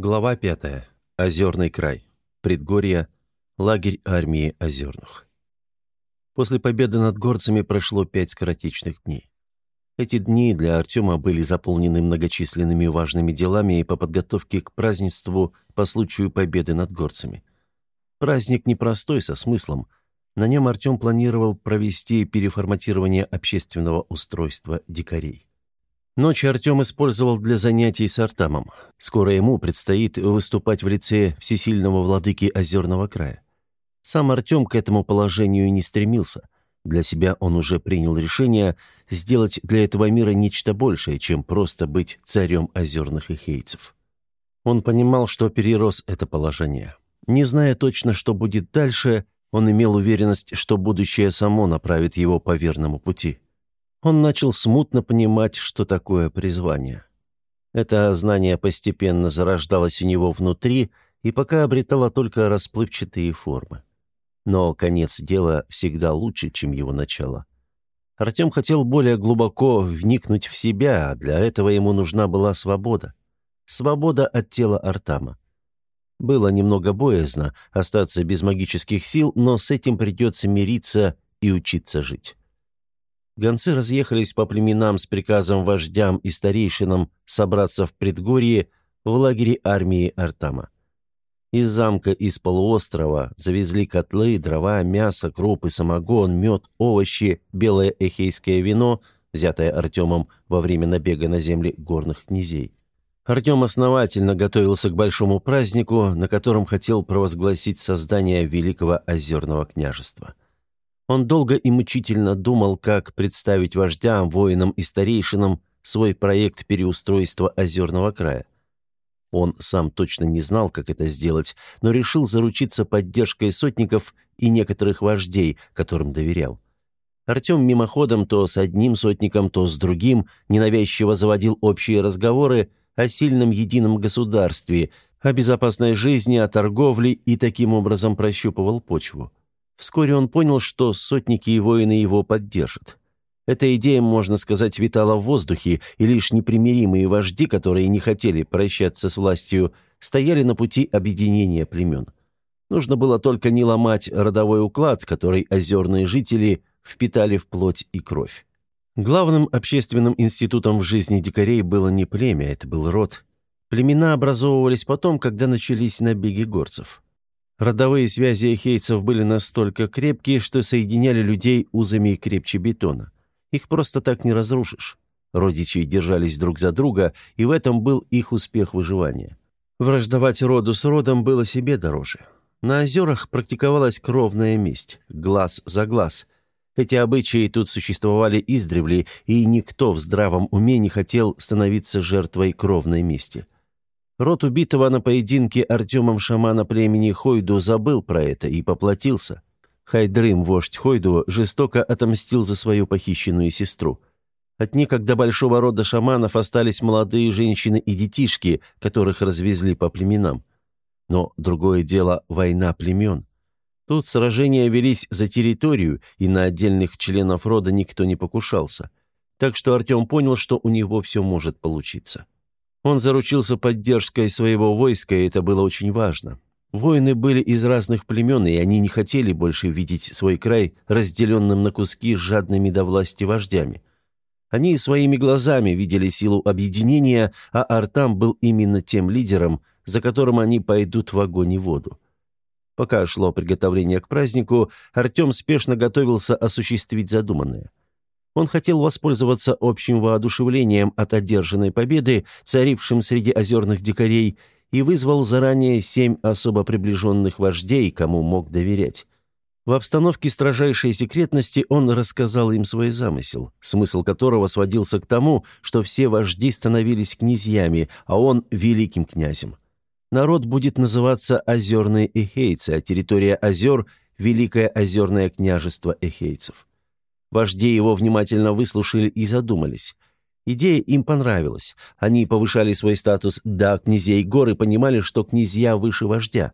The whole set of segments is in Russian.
Глава 5. Озерный край. Предгорье. Лагерь армии Озерных. После победы над горцами прошло пять скоротечных дней. Эти дни для Артема были заполнены многочисленными важными делами и по подготовке к празднеству по случаю победы над горцами. Праздник непростой, со смыслом. На нем Артем планировал провести переформатирование общественного устройства дикарей. Ночь Артем использовал для занятий с Артамом. Скоро ему предстоит выступать в лице всесильного владыки Озерного края. Сам Артем к этому положению не стремился. Для себя он уже принял решение сделать для этого мира нечто большее, чем просто быть царем озерных ихейцев. Он понимал, что перерос это положение. Не зная точно, что будет дальше, он имел уверенность, что будущее само направит его по верному пути. Он начал смутно понимать, что такое призвание. Это знание постепенно зарождалось у него внутри и пока обретало только расплывчатые формы. Но конец дела всегда лучше, чем его начало. Артем хотел более глубоко вникнуть в себя, а для этого ему нужна была свобода. Свобода от тела Артама. Было немного боязно остаться без магических сил, но с этим придется мириться и учиться жить. Гонцы разъехались по племенам с приказом вождям и старейшинам собраться в предгорье в лагере армии Артама. Из замка из полуострова завезли котлы, дрова, мясо, крупы, самогон, мед, овощи, белое эхейское вино, взятое Артемом во время набега на земли горных князей. Артем основательно готовился к большому празднику, на котором хотел провозгласить создание Великого Озерного княжества – он долго и мучительно думал, как представить вождям, воинам и старейшинам свой проект переустройства озерного края. Он сам точно не знал, как это сделать, но решил заручиться поддержкой сотников и некоторых вождей, которым доверял. Артем мимоходом то с одним сотником, то с другим ненавязчиво заводил общие разговоры о сильном едином государстве, о безопасной жизни, о торговле и таким образом прощупывал почву. Вскоре он понял, что сотники и воины его поддержат. Эта идея, можно сказать, витала в воздухе, и лишь непримиримые вожди, которые не хотели прощаться с властью, стояли на пути объединения племен. Нужно было только не ломать родовой уклад, который озерные жители впитали в плоть и кровь. Главным общественным институтом в жизни дикарей было не племя, это был род. Племена образовывались потом, когда начались набеги горцев. Родовые связи эхейцев были настолько крепкие, что соединяли людей узами крепче бетона. Их просто так не разрушишь. Родичи держались друг за друга, и в этом был их успех выживания. Враждовать роду с родом было себе дороже. На озерах практиковалась кровная месть, глаз за глаз. Эти обычаи тут существовали издревле, и никто в здравом уме не хотел становиться жертвой кровной мести. Род убитого на поединке Артемом шамана племени Хойду забыл про это и поплатился. Хайдрым, вождь Хойду, жестоко отомстил за свою похищенную сестру. От некогда большого рода шаманов остались молодые женщины и детишки, которых развезли по племенам. Но другое дело – война племен. Тут сражения велись за территорию, и на отдельных членов рода никто не покушался. Так что Артем понял, что у него все может получиться. Он заручился поддержкой своего войска, и это было очень важно. Воины были из разных племен, и они не хотели больше видеть свой край разделенным на куски жадными до власти вождями. Они своими глазами видели силу объединения, а Артам был именно тем лидером, за которым они пойдут в огонь и воду. Пока шло приготовление к празднику, Артем спешно готовился осуществить задуманное. Он хотел воспользоваться общим воодушевлением от одержанной победы, царившим среди озерных дикарей, и вызвал заранее семь особо приближенных вождей, кому мог доверять. В обстановке строжайшей секретности он рассказал им свой замысел, смысл которого сводился к тому, что все вожди становились князьями, а он – великим князем. Народ будет называться Озерные Эхейцы, а территория озер – Великое Озерное княжество Эхейцев. Вожди его внимательно выслушали и задумались. Идея им понравилась. Они повышали свой статус до князей гор и понимали, что князья выше вождя.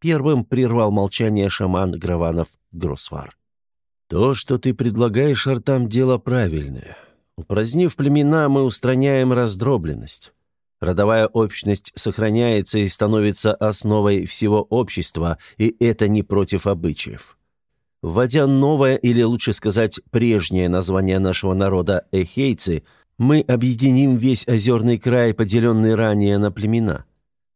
Первым прервал молчание шаман Граванов Гросвар. «То, что ты предлагаешь, Артам, дело правильное. Упразднив племена, мы устраняем раздробленность. Родовая общность сохраняется и становится основой всего общества, и это не против обычаев. Вводя новое, или лучше сказать, прежнее название нашего народа эхейцы, мы объединим весь озерный край, поделенный ранее на племена.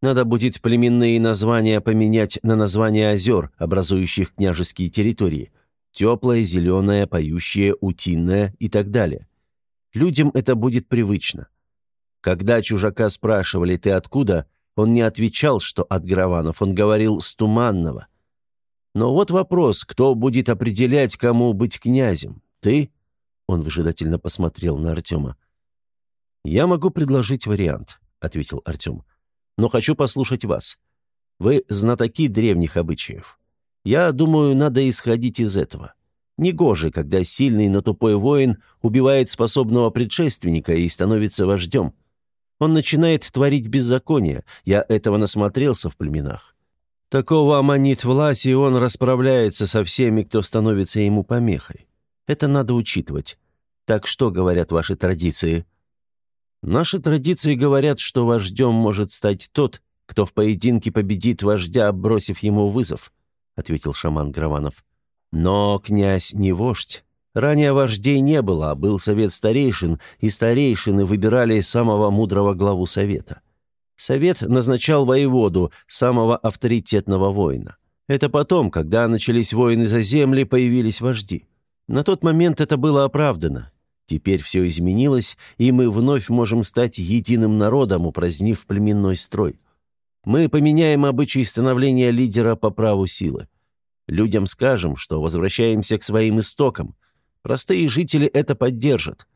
Надо будет племенные названия поменять на названия озер, образующих княжеские территории. Теплое, зеленое, поющее, утиное и так далее. Людям это будет привычно. Когда чужака спрашивали «ты откуда?», он не отвечал, что от Граванов, он говорил «с Туманного». Но вот вопрос, кто будет определять, кому быть князем? Ты? Он выжидательно посмотрел на Артема. «Я могу предложить вариант», — ответил Артем. «Но хочу послушать вас. Вы знатоки древних обычаев. Я думаю, надо исходить из этого. Негоже, когда сильный, но тупой воин убивает способного предшественника и становится вождем. Он начинает творить беззаконие. Я этого насмотрелся в племенах. Такого манит власть, и он расправляется со всеми, кто становится ему помехой. Это надо учитывать. Так что говорят ваши традиции? Наши традиции говорят, что вождем может стать тот, кто в поединке победит вождя, бросив ему вызов, ответил шаман Граванов. Но князь не вождь. Ранее вождей не было, а был совет старейшин, и старейшины выбирали самого мудрого главу совета. Совет назначал воеводу, самого авторитетного воина. Это потом, когда начались войны за земли, появились вожди. На тот момент это было оправдано. Теперь все изменилось, и мы вновь можем стать единым народом, упразднив племенной строй. Мы поменяем обычаи становления лидера по праву силы. Людям скажем, что возвращаемся к своим истокам, Простые жители это поддержат.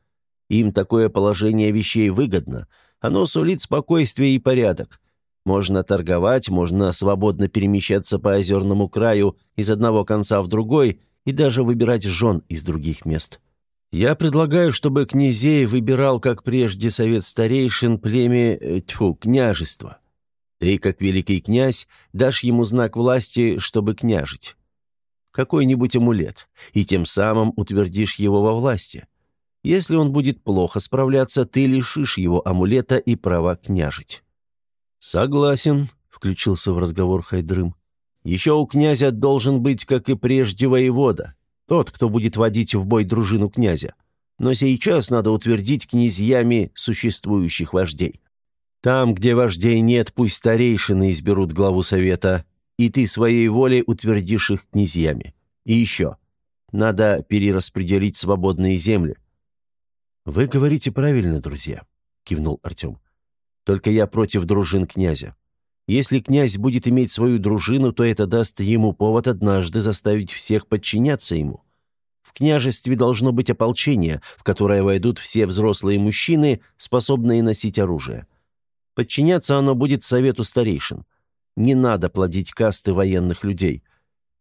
Им такое положение вещей выгодно. Оно сулит спокойствие и порядок. Можно торговать, можно свободно перемещаться по озерному краю из одного конца в другой и даже выбирать жен из других мест. Я предлагаю, чтобы князей выбирал, как прежде, совет старейшин племя, э, тьфу, княжества. Ты, как великий князь, дашь ему знак власти, чтобы княжить какой-нибудь амулет, и тем самым утвердишь его во власти. Если он будет плохо справляться, ты лишишь его амулета и права княжить». «Согласен», — включился в разговор Хайдрым. «Еще у князя должен быть, как и прежде, воевода, тот, кто будет водить в бой дружину князя. Но сейчас надо утвердить князьями существующих вождей. Там, где вождей нет, пусть старейшины изберут главу совета, и ты своей волей утвердишь их князьями. И еще. Надо перераспределить свободные земли». «Вы говорите правильно, друзья», — кивнул Артем. «Только я против дружин князя. Если князь будет иметь свою дружину, то это даст ему повод однажды заставить всех подчиняться ему. В княжестве должно быть ополчение, в которое войдут все взрослые мужчины, способные носить оружие. Подчиняться оно будет совету старейшин. Не надо плодить касты военных людей.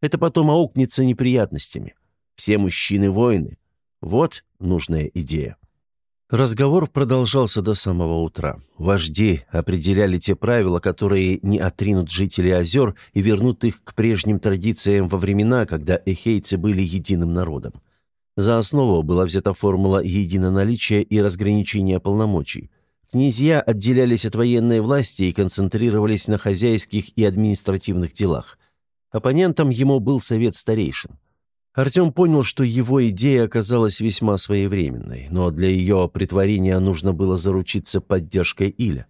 Это потом аукнется неприятностями. Все мужчины воины. Вот нужная идея. Разговор продолжался до самого утра. Вожди определяли те правила, которые не отринут жители озер и вернут их к прежним традициям во времена, когда эхейцы были единым народом. За основу была взята формула единоналичия и разграничения полномочий. Князья отделялись от военной власти и концентрировались на хозяйских и административных делах. Оппонентом ему был совет старейшин. Артем понял, что его идея оказалась весьма своевременной, но для ее притворения нужно было заручиться поддержкой Иля.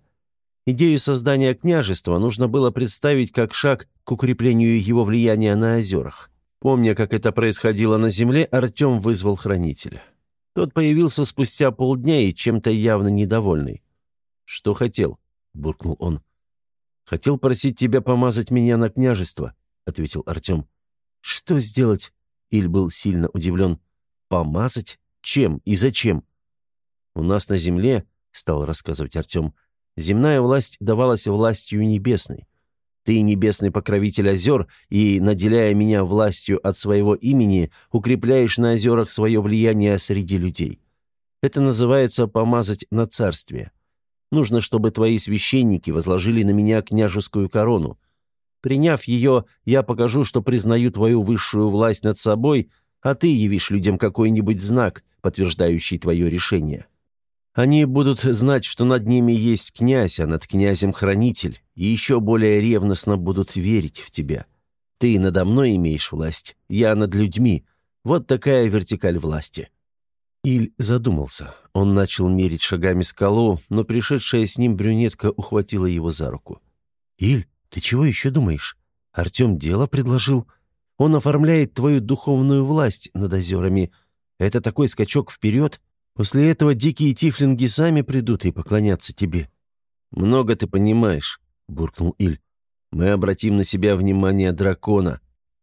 Идею создания княжества нужно было представить как шаг к укреплению его влияния на озерах. Помня, как это происходило на земле, Артем вызвал хранителя. Тот появился спустя полдня и чем-то явно недовольный. «Что хотел?» — буркнул он. «Хотел просить тебя помазать меня на княжество», — ответил Артем. «Что сделать?» — Иль был сильно удивлен. «Помазать? Чем и зачем?» «У нас на земле», — стал рассказывать Артем, — «земная власть давалась властью небесной. Ты небесный покровитель озер, и, наделяя меня властью от своего имени, укрепляешь на озерах свое влияние среди людей. Это называется помазать на царствие. Нужно, чтобы твои священники возложили на меня княжескую корону. Приняв ее, я покажу, что признаю твою высшую власть над собой, а ты явишь людям какой-нибудь знак, подтверждающий твое решение». Они будут знать, что над ними есть князь, а над князем хранитель, и еще более ревностно будут верить в тебя. Ты надо мной имеешь власть, я над людьми. Вот такая вертикаль власти». Иль задумался. Он начал мерить шагами скалу, но пришедшая с ним брюнетка ухватила его за руку. «Иль, ты чего еще думаешь? Артем дело предложил. Он оформляет твою духовную власть над озерами. Это такой скачок вперед. После этого дикие тифлинги сами придут и поклонятся тебе». «Много ты понимаешь», — буркнул Иль. «Мы обратим на себя внимание дракона».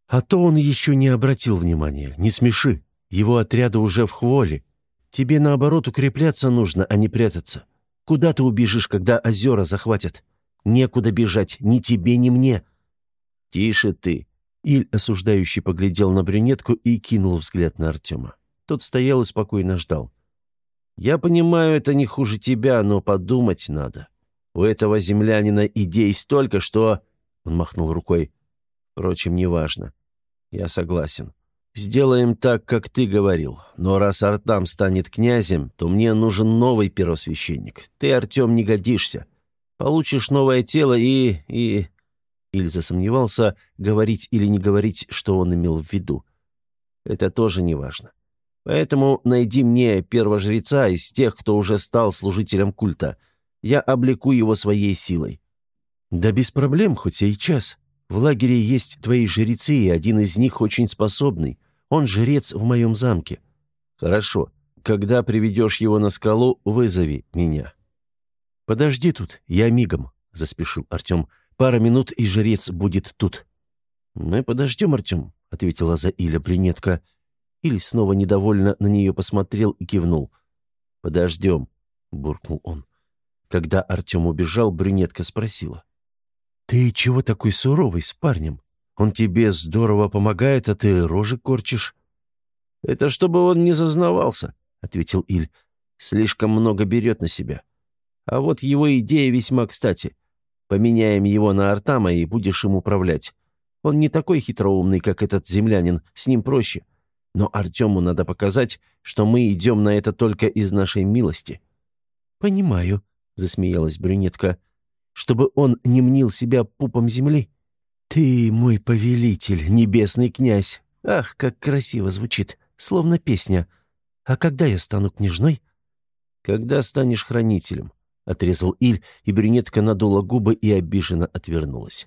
«А то он еще не обратил внимания. Не смеши. Его отряды уже в хволе. Тебе, наоборот, укрепляться нужно, а не прятаться. Куда ты убежишь, когда озера захватят? Некуда бежать, ни тебе, ни мне». «Тише ты!» Иль, осуждающий, поглядел на брюнетку и кинул взгляд на Артема. Тот стоял и спокойно ждал. «Я понимаю, это не хуже тебя, но подумать надо. У этого землянина идей столько, что...» Он махнул рукой. «Впрочем, неважно. Я согласен. «Сделаем так, как ты говорил. Но раз Артам станет князем, то мне нужен новый первосвященник. Ты, Артем, не годишься. Получишь новое тело и... и...» Ильза сомневался, говорить или не говорить, что он имел в виду. «Это тоже не важно. Поэтому найди мне первожреца из тех, кто уже стал служителем культа. Я облеку его своей силой». «Да без проблем, хоть сейчас. В лагере есть твои жрецы, и один из них очень способный. Он жрец в моем замке». «Хорошо. Когда приведешь его на скалу, вызови меня». «Подожди тут, я мигом», — заспешил Артем. «Пара минут, и жрец будет тут». «Мы подождем, Артем», — ответила за Иля брюнетка. Иль снова недовольно на нее посмотрел и кивнул. «Подождем», — буркнул он. Когда Артем убежал, брюнетка спросила. «Ты чего такой суровый с парнем? Он тебе здорово помогает, а ты рожи корчишь». «Это чтобы он не зазнавался», — ответил Иль. «Слишком много берет на себя. А вот его идея весьма кстати. Поменяем его на Артама, и будешь им управлять. Он не такой хитроумный, как этот землянин, с ним проще. Но Артему надо показать, что мы идем на это только из нашей милости». «Понимаю», — засмеялась брюнетка, — «чтобы он не мнил себя пупом земли». «Ты мой повелитель, небесный князь! Ах, как красиво звучит, словно песня! А когда я стану княжной?» «Когда станешь хранителем», — отрезал Иль, и брюнетка надула губы и обиженно отвернулась.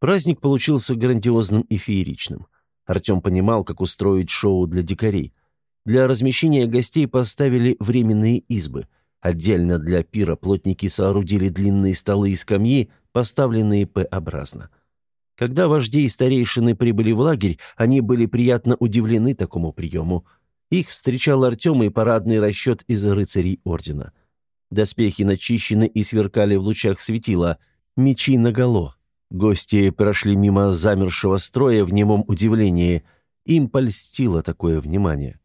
Праздник получился грандиозным и фееричным. Артем понимал, как устроить шоу для дикарей. Для размещения гостей поставили временные избы. Отдельно для пира плотники соорудили длинные столы и скамьи, поставленные П-образно. Когда вожди и старейшины прибыли в лагерь, они были приятно удивлены такому приему. Их встречал Артем и парадный расчет из рыцарей ордена. Доспехи начищены и сверкали в лучах светила, мечи наголо. Гости прошли мимо замершего строя в немом удивлении. Им польстило такое внимание.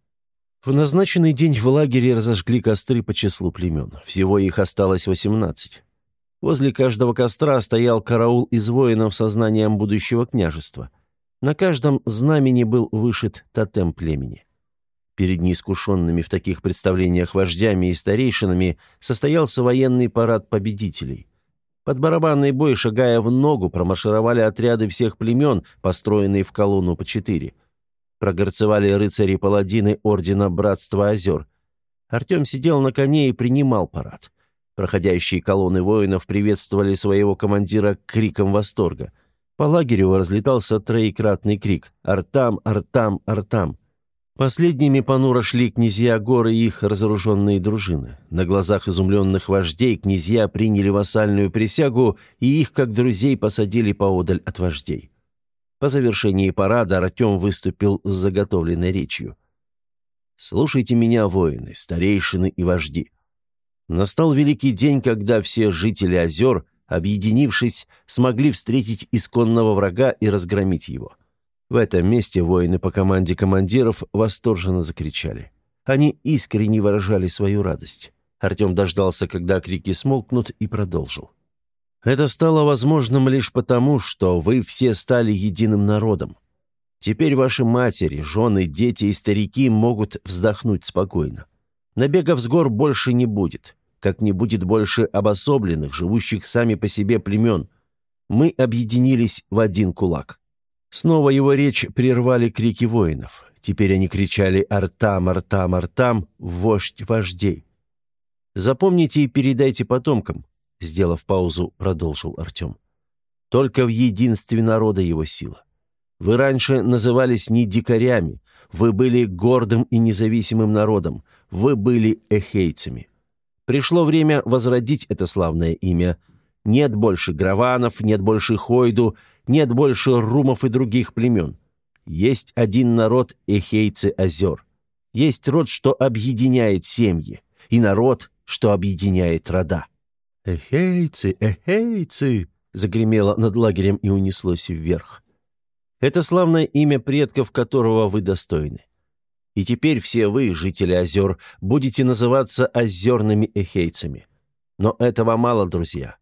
В назначенный день в лагере разожгли костры по числу племен. Всего их осталось восемнадцать. Возле каждого костра стоял караул из воинов со знанием будущего княжества. На каждом знамени был вышит тотем племени. Перед неискушенными в таких представлениях вождями и старейшинами состоялся военный парад победителей. Под барабанный бой, шагая в ногу, промаршировали отряды всех племен, построенные в колонну по четыре. Прогорцевали рыцари-паладины Ордена Братства Озер. Артем сидел на коне и принимал парад. Проходящие колонны воинов приветствовали своего командира криком восторга. По лагерю разлетался троекратный крик «Артам! Артам! Артам!». Последними понуро шли князья горы и их разоруженные дружины. На глазах изумленных вождей князья приняли вассальную присягу, и их, как друзей, посадили поодаль от вождей. По завершении парада Артем выступил с заготовленной речью. «Слушайте меня, воины, старейшины и вожди. Настал великий день, когда все жители озер, объединившись, смогли встретить исконного врага и разгромить его. В этом месте воины по команде командиров восторженно закричали. Они искренне выражали свою радость. Артем дождался, когда крики смолкнут, и продолжил. «Это стало возможным лишь потому, что вы все стали единым народом. Теперь ваши матери, жены, дети и старики могут вздохнуть спокойно. Набегов с гор больше не будет, как не будет больше обособленных, живущих сами по себе племен. Мы объединились в один кулак. Снова его речь прервали крики воинов. Теперь они кричали «Артам, Артам, Артам, вождь вождей». «Запомните и передайте потомкам», — сделав паузу, продолжил Артем. «Только в единстве народа его сила. Вы раньше назывались не дикарями, вы были гордым и независимым народом, вы были эхейцами. Пришло время возродить это славное имя. Нет больше граванов, нет больше хойду, нет больше румов и других племен. Есть один народ Эхейцы озер. Есть род, что объединяет семьи, и народ, что объединяет рода. «Эхейцы, эхейцы!» загремело над лагерем и унеслось вверх. Это славное имя предков, которого вы достойны. И теперь все вы, жители озер, будете называться озерными эхейцами. Но этого мало, друзья.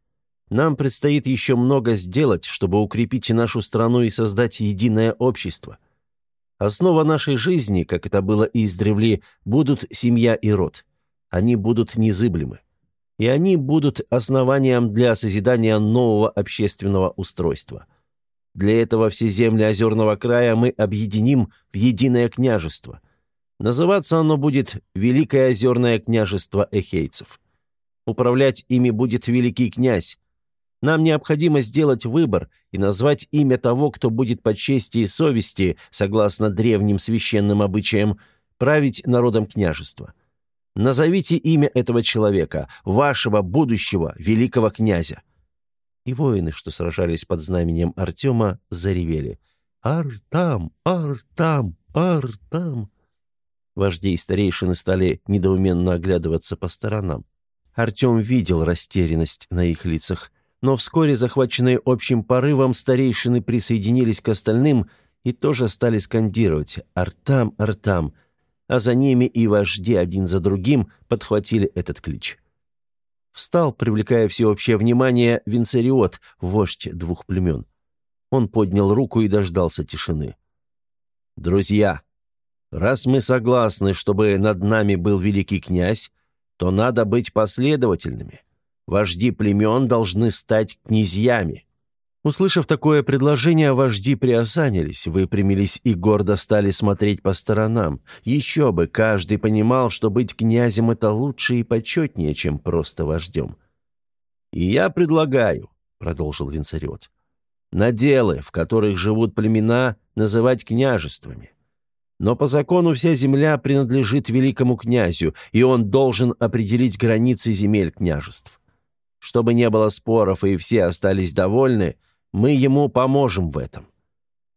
Нам предстоит еще много сделать, чтобы укрепить нашу страну и создать единое общество. Основа нашей жизни, как это было издревле, будут семья и род. Они будут незыблемы. И они будут основанием для созидания нового общественного устройства. Для этого все земли озерного края мы объединим в единое княжество. Называться оно будет Великое озерное княжество эхейцев. Управлять ими будет великий князь, нам необходимо сделать выбор и назвать имя того, кто будет по чести и совести, согласно древним священным обычаям, править народом княжества. Назовите имя этого человека, вашего будущего великого князя». И воины, что сражались под знаменем Артема, заревели. «Артам! Артам! Артам!» Вожди и старейшины стали недоуменно оглядываться по сторонам. Артем видел растерянность на их лицах но вскоре, захваченные общим порывом, старейшины присоединились к остальным и тоже стали скандировать «Артам, Артам», а за ними и вожди один за другим подхватили этот клич. Встал, привлекая всеобщее внимание, Винцериот, вождь двух племен. Он поднял руку и дождался тишины. «Друзья, раз мы согласны, чтобы над нами был великий князь, то надо быть последовательными. Вожди племен должны стать князьями». Услышав такое предложение, вожди приосанились, выпрямились и гордо стали смотреть по сторонам. Еще бы, каждый понимал, что быть князем – это лучше и почетнее, чем просто вождем. «И я предлагаю», – продолжил Винцариот, – «наделы, в которых живут племена, называть княжествами. Но по закону вся земля принадлежит великому князю, и он должен определить границы земель княжеств. Чтобы не было споров и все остались довольны, мы ему поможем в этом.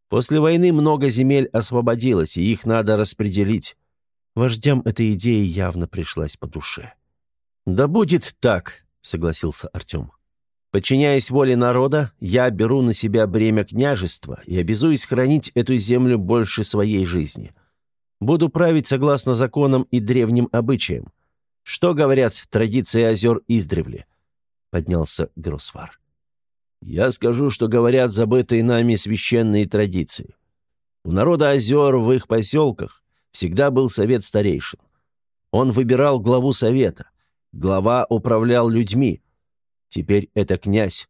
После войны много земель освободилось, и их надо распределить. Вождям эта идея явно пришлась по душе. «Да будет так», — согласился Артем. «Подчиняясь воле народа, я беру на себя бремя княжества и обязуюсь хранить эту землю больше своей жизни. Буду править согласно законам и древним обычаям. Что говорят традиции озер издревле? Поднялся Гросвар. «Я скажу, что говорят забытые нами священные традиции. У народа озер в их поселках всегда был совет старейшин. Он выбирал главу совета. Глава управлял людьми. Теперь это князь.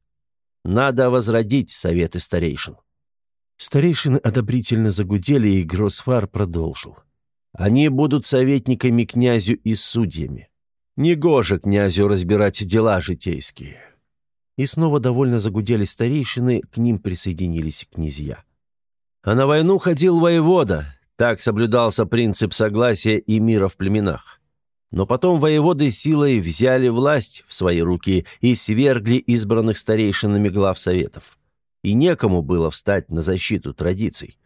Надо возродить советы старейшин». Старейшины одобрительно загудели, и Гросфар продолжил. «Они будут советниками князю и судьями. Негоже князю разбирать дела житейские». И снова довольно загудели старейшины, к ним присоединились князья. А на войну ходил воевода, так соблюдался принцип согласия и мира в племенах. Но потом воеводы силой взяли власть в свои руки и свергли избранных старейшинами глав советов. И некому было встать на защиту традиций.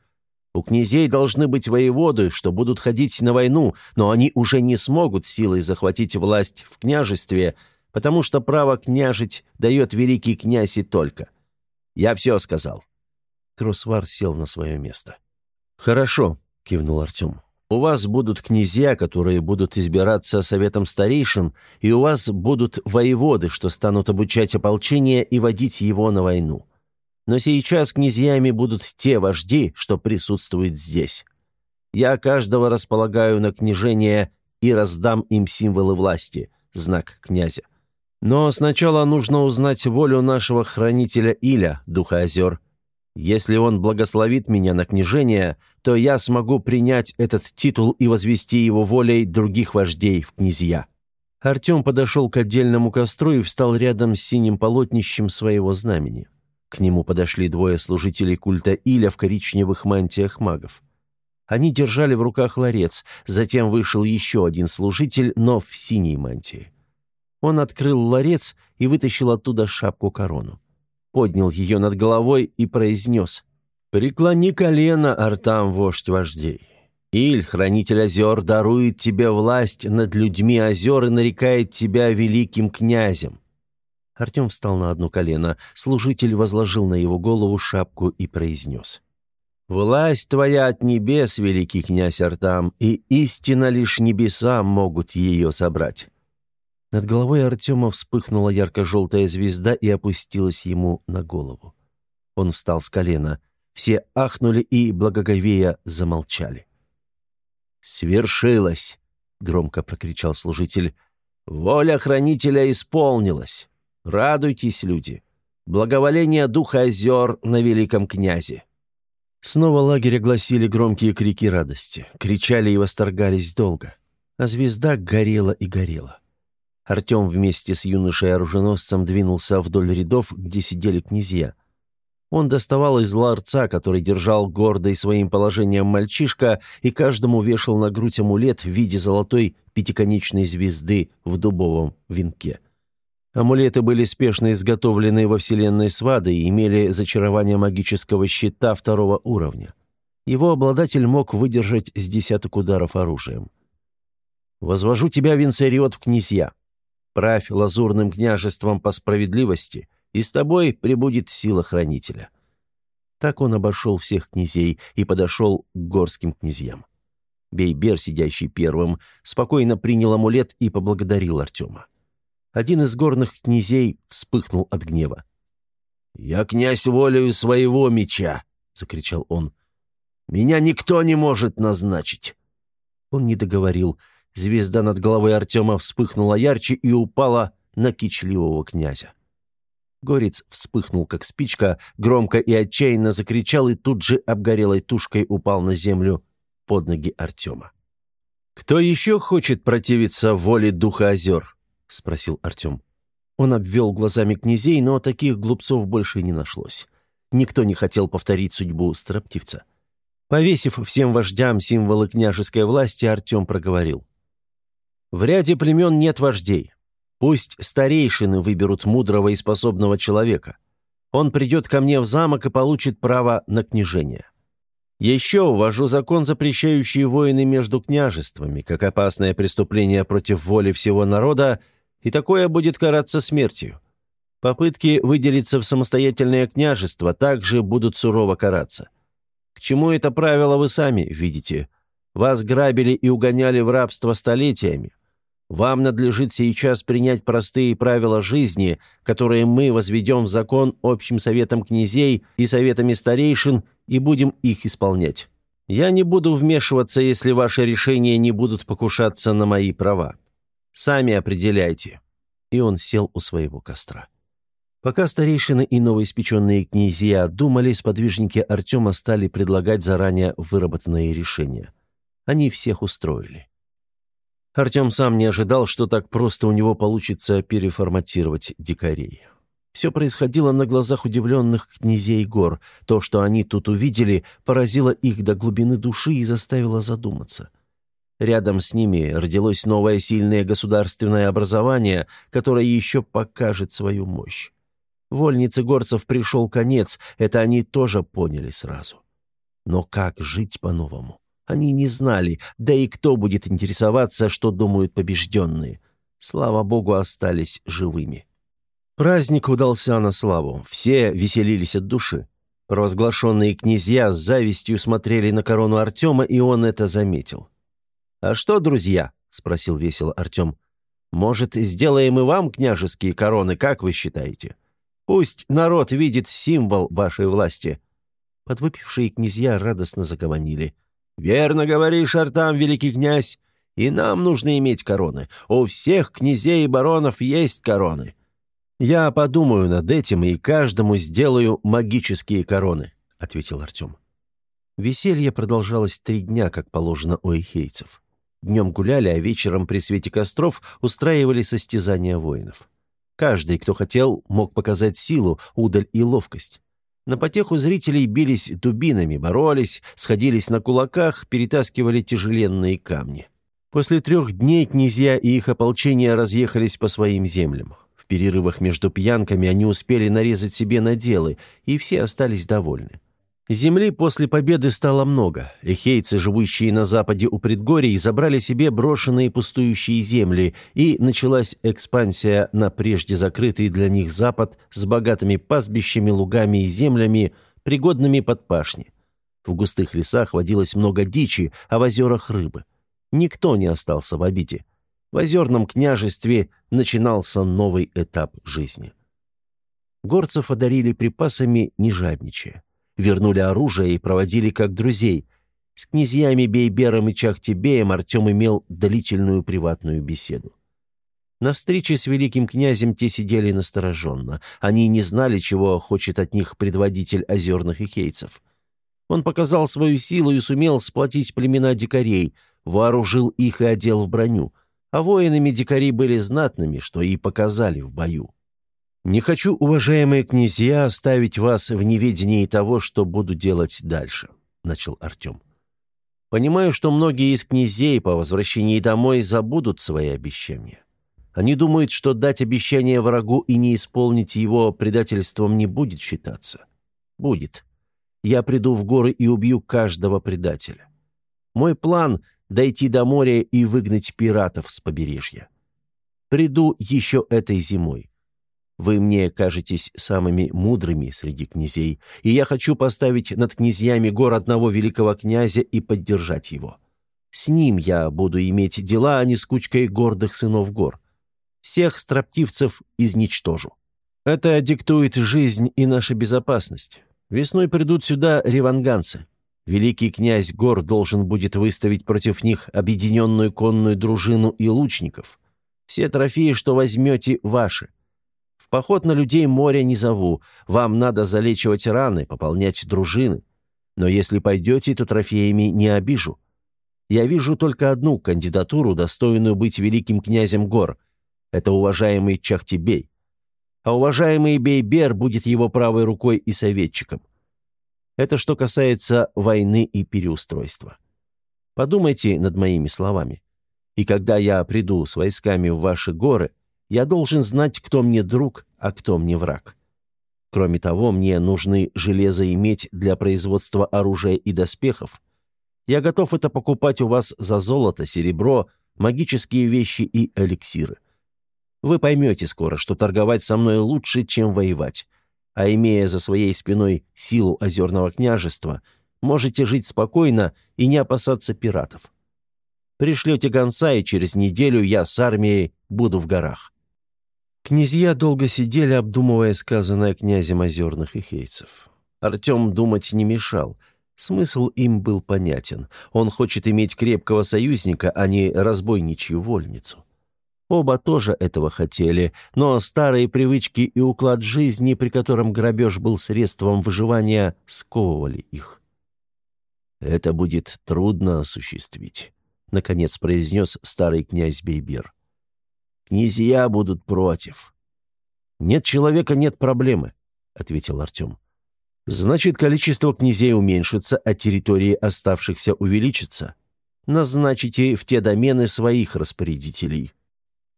У князей должны быть воеводы, что будут ходить на войну, но они уже не смогут силой захватить власть в княжестве, потому что право княжить дает великий князь и только. Я все сказал». Кросвар сел на свое место. «Хорошо», — кивнул Артем. «У вас будут князья, которые будут избираться советом старейшин, и у вас будут воеводы, что станут обучать ополчение и водить его на войну. Но сейчас князьями будут те вожди, что присутствуют здесь. Я каждого располагаю на княжение и раздам им символы власти, знак князя. Но сначала нужно узнать волю нашего хранителя Иля, Духа озер. Если он благословит меня на княжение, то я смогу принять этот титул и возвести его волей других вождей в князья». Артем подошел к отдельному костру и встал рядом с синим полотнищем своего знамени. К нему подошли двое служителей культа Иля в коричневых мантиях магов. Они держали в руках ларец, затем вышел еще один служитель, но в синей мантии. Он открыл ларец и вытащил оттуда шапку-корону. Поднял ее над головой и произнес «Преклони колено, Артам, вождь вождей. Иль, хранитель озер, дарует тебе власть над людьми озер и нарекает тебя великим князем». Артем встал на одно колено, служитель возложил на его голову шапку и произнес «Власть твоя от небес, великий князь Артам, и истина лишь небеса могут ее собрать». Над головой Артема вспыхнула ярко-желтая звезда и опустилась ему на голову. Он встал с колена. Все ахнули и, благоговея, замолчали. «Свершилось!» — громко прокричал служитель. «Воля хранителя исполнилась! Радуйтесь, люди! Благоволение духа озер на великом князе!» Снова лагерь огласили громкие крики радости. Кричали и восторгались долго. А звезда горела и горела. Артем вместе с юношей-оруженосцем двинулся вдоль рядов, где сидели князья. Он доставал из ларца, который держал гордый своим положением мальчишка, и каждому вешал на грудь амулет в виде золотой пятиконечной звезды в дубовом венке. Амулеты были спешно изготовлены во вселенной Свады и имели зачарование магического щита второго уровня. Его обладатель мог выдержать с десяток ударов оружием. «Возвожу тебя, Винцериот, в князья правь лазурным княжеством по справедливости, и с тобой прибудет сила хранителя». Так он обошел всех князей и подошел к горским князьям. Бейбер, сидящий первым, спокойно принял амулет и поблагодарил Артема. Один из горных князей вспыхнул от гнева. «Я князь волею своего меча!» — закричал он. «Меня никто не может назначить!» Он не договорил, — Звезда над головой Артема вспыхнула ярче и упала на кичливого князя. Горец вспыхнул, как спичка, громко и отчаянно закричал и тут же обгорелой тушкой упал на землю под ноги Артема. «Кто еще хочет противиться воле духа озер?» — спросил Артем. Он обвел глазами князей, но таких глупцов больше не нашлось. Никто не хотел повторить судьбу строптивца. Повесив всем вождям символы княжеской власти, Артем проговорил. В ряде племен нет вождей. Пусть старейшины выберут мудрого и способного человека. Он придет ко мне в замок и получит право на княжение. Еще ввожу закон, запрещающий войны между княжествами, как опасное преступление против воли всего народа, и такое будет караться смертью. Попытки выделиться в самостоятельное княжество также будут сурово караться. К чему это правило вы сами видите? Вас грабили и угоняли в рабство столетиями. Вам надлежит сейчас принять простые правила жизни, которые мы возведем в закон общим советом князей и советами старейшин и будем их исполнять. Я не буду вмешиваться, если ваши решения не будут покушаться на мои права. Сами определяйте». И он сел у своего костра. Пока старейшины и новоиспеченные князья думали, сподвижники Артема стали предлагать заранее выработанные решения. Они всех устроили. Артем сам не ожидал, что так просто у него получится переформатировать дикарей. Все происходило на глазах удивленных князей гор. То, что они тут увидели, поразило их до глубины души и заставило задуматься. Рядом с ними родилось новое сильное государственное образование, которое еще покажет свою мощь. Вольнице горцев пришел конец, это они тоже поняли сразу. Но как жить по-новому? Они не знали, да и кто будет интересоваться, что думают побежденные. Слава богу, остались живыми. Праздник удался на славу. Все веселились от души. Провозглашенные князья с завистью смотрели на корону Артема, и он это заметил. «А что, друзья?» — спросил весело Артем. «Может, сделаем и вам княжеские короны, как вы считаете? Пусть народ видит символ вашей власти». Подвыпившие князья радостно заговорили. «Верно говоришь, Артам, великий князь. И нам нужно иметь короны. У всех князей и баронов есть короны. Я подумаю над этим и каждому сделаю магические короны», — ответил Артем. Веселье продолжалось три дня, как положено у эхейцев. Днем гуляли, а вечером при свете костров устраивали состязания воинов. Каждый, кто хотел, мог показать силу, удаль и ловкость. На потеху зрителей бились дубинами, боролись, сходились на кулаках, перетаскивали тяжеленные камни. После трех дней князья и их ополчение разъехались по своим землям. В перерывах между пьянками они успели нарезать себе наделы, и все остались довольны. Земли после победы стало много. Эхейцы, живущие на западе у предгорий, забрали себе брошенные пустующие земли, и началась экспансия на прежде закрытый для них запад с богатыми пастбищами, лугами и землями, пригодными под пашни. В густых лесах водилось много дичи, а в озерах рыбы. Никто не остался в обиде. В озерном княжестве начинался новый этап жизни. Горцев одарили припасами, не жадничая вернули оружие и проводили как друзей. С князьями Бейбером и Чахтебеем Артем имел длительную приватную беседу. На встрече с великим князем те сидели настороженно. Они не знали, чего хочет от них предводитель озерных икейцев. Он показал свою силу и сумел сплотить племена дикарей, вооружил их и одел в броню. А воинами дикари были знатными, что и показали в бою. «Не хочу, уважаемые князья, оставить вас в неведении того, что буду делать дальше», — начал Артем. «Понимаю, что многие из князей по возвращении домой забудут свои обещания. Они думают, что дать обещание врагу и не исполнить его предательством не будет считаться. Будет. Я приду в горы и убью каждого предателя. Мой план — дойти до моря и выгнать пиратов с побережья. Приду еще этой зимой. Вы мне кажетесь самыми мудрыми среди князей, и я хочу поставить над князьями гор одного великого князя и поддержать его. С ним я буду иметь дела, а не с кучкой гордых сынов гор. Всех строптивцев изничтожу. Это диктует жизнь и наша безопасность. Весной придут сюда реванганцы. Великий князь гор должен будет выставить против них объединенную конную дружину и лучников. Все трофеи, что возьмете, ваши. Поход на людей моря не зову. Вам надо залечивать раны, пополнять дружины. Но если пойдете, то трофеями не обижу. Я вижу только одну кандидатуру, достойную быть великим князем гор. Это уважаемый Чахтибей. А уважаемый Бейбер будет его правой рукой и советчиком. Это что касается войны и переустройства. Подумайте над моими словами. И когда я приду с войсками в ваши горы, я должен знать, кто мне друг, а кто мне враг. Кроме того, мне нужны железо иметь для производства оружия и доспехов. Я готов это покупать у вас за золото, серебро, магические вещи и эликсиры. Вы поймете скоро, что торговать со мной лучше, чем воевать. А имея за своей спиной силу озерного княжества, можете жить спокойно и не опасаться пиратов. Пришлете гонца, и через неделю я с армией буду в горах. Князья долго сидели, обдумывая сказанное князем озерных и хейцев. Артем думать не мешал. Смысл им был понятен. Он хочет иметь крепкого союзника, а не разбойничью вольницу. Оба тоже этого хотели, но старые привычки и уклад жизни, при котором грабеж был средством выживания, сковывали их. «Это будет трудно осуществить», — наконец произнес старый князь Бейбер. Князья будут против». «Нет человека, нет проблемы», — ответил Артем. «Значит, количество князей уменьшится, а территории оставшихся увеличится. Назначите в те домены своих распорядителей».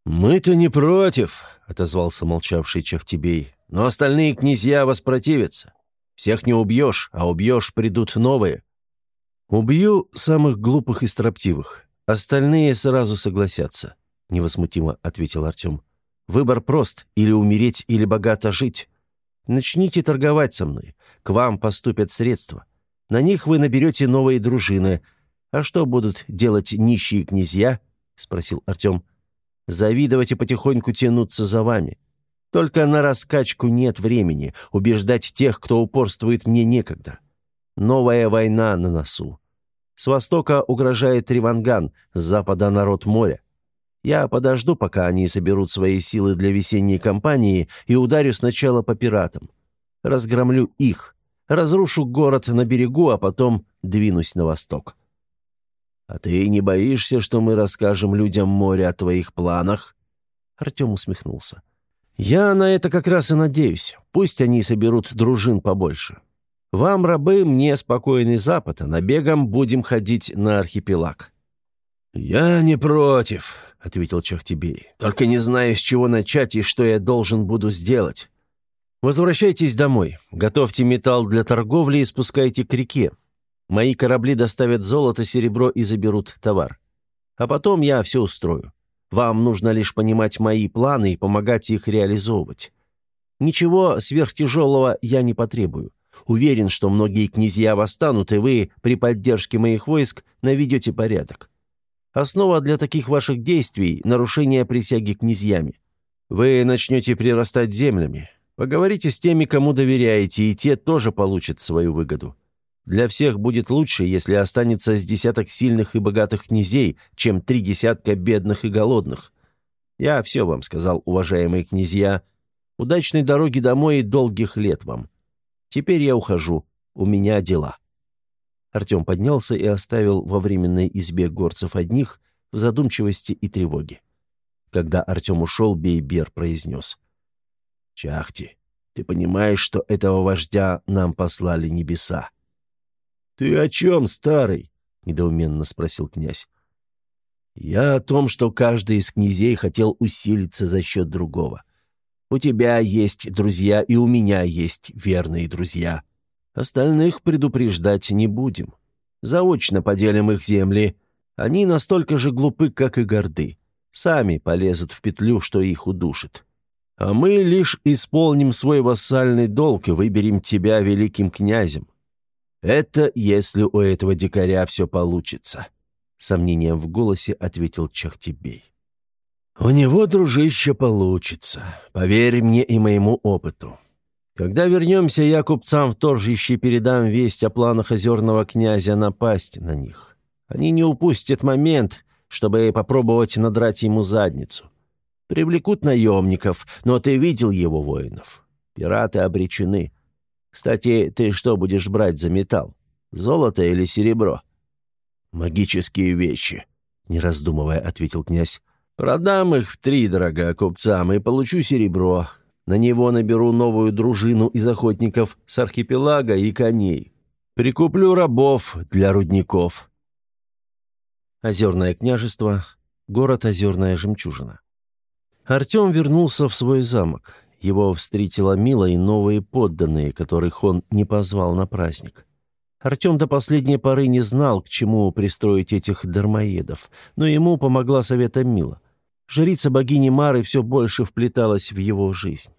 «Мы-то не против», — отозвался молчавший Чахтебей. «Но остальные князья воспротивятся. Всех не убьешь, а убьешь, придут новые». «Убью самых глупых и строптивых. Остальные сразу согласятся невозмутимо ответил Артем. «Выбор прост – или умереть, или богато жить. Начните торговать со мной. К вам поступят средства. На них вы наберете новые дружины. А что будут делать нищие князья?» – спросил Артем. «Завидовать и потихоньку тянуться за вами. Только на раскачку нет времени. Убеждать тех, кто упорствует, мне некогда. Новая война на носу. С востока угрожает Риванган, с запада народ моря. Я подожду, пока они соберут свои силы для весенней кампании и ударю сначала по пиратам. Разгромлю их, разрушу город на берегу, а потом двинусь на восток. «А ты не боишься, что мы расскажем людям море о твоих планах?» Артем усмехнулся. «Я на это как раз и надеюсь. Пусть они соберут дружин побольше. Вам, рабы, мне спокойный запад, а набегом будем ходить на архипелаг». «Я не против», — ответил Чахтибей. «Только не знаю, с чего начать и что я должен буду сделать. Возвращайтесь домой, готовьте металл для торговли и спускайте к реке. Мои корабли доставят золото, серебро и заберут товар. А потом я все устрою. Вам нужно лишь понимать мои планы и помогать их реализовывать. Ничего сверхтяжелого я не потребую. Уверен, что многие князья восстанут, и вы при поддержке моих войск наведете порядок. Основа для таких ваших действий – нарушение присяги князьями. Вы начнете прирастать землями. Поговорите с теми, кому доверяете, и те тоже получат свою выгоду. Для всех будет лучше, если останется с десяток сильных и богатых князей, чем три десятка бедных и голодных. Я все вам сказал, уважаемые князья. Удачной дороги домой и долгих лет вам. Теперь я ухожу. У меня дела». Артем поднялся и оставил во временной избе горцев одних в задумчивости и тревоге. Когда Артем ушел, Бейбер произнес. «Чахти, ты понимаешь, что этого вождя нам послали небеса?» «Ты о чем, старый?» — недоуменно спросил князь. «Я о том, что каждый из князей хотел усилиться за счет другого. У тебя есть друзья, и у меня есть верные друзья. Остальных предупреждать не будем. Заочно поделим их земли. Они настолько же глупы, как и горды. Сами полезут в петлю, что их удушит. А мы лишь исполним свой вассальный долг и выберем тебя великим князем. «Это если у этого дикаря все получится», — сомнением в голосе ответил Чахтибей. «У него, дружище, получится. Поверь мне и моему опыту. Когда вернемся, я купцам в торжище передам весть о планах озерного князя напасть на них. Они не упустят момент, чтобы попробовать надрать ему задницу. Привлекут наемников, но ты видел его воинов. Пираты обречены. Кстати, ты что будешь брать за металл? Золото или серебро?» «Магические вещи», — не раздумывая, ответил князь. «Продам их в три дорога купцам и получу серебро. На него наберу новую дружину из охотников с архипелага и коней. Прикуплю рабов для рудников». Озерное княжество, город Озерная Жемчужина. Артем вернулся в свой замок. Его встретила Мила и новые подданные, которых он не позвал на праздник. Артем до последней поры не знал, к чему пристроить этих дармоедов, но ему помогла совета Мила. Жрица богини Мары все больше вплеталась в его жизнь.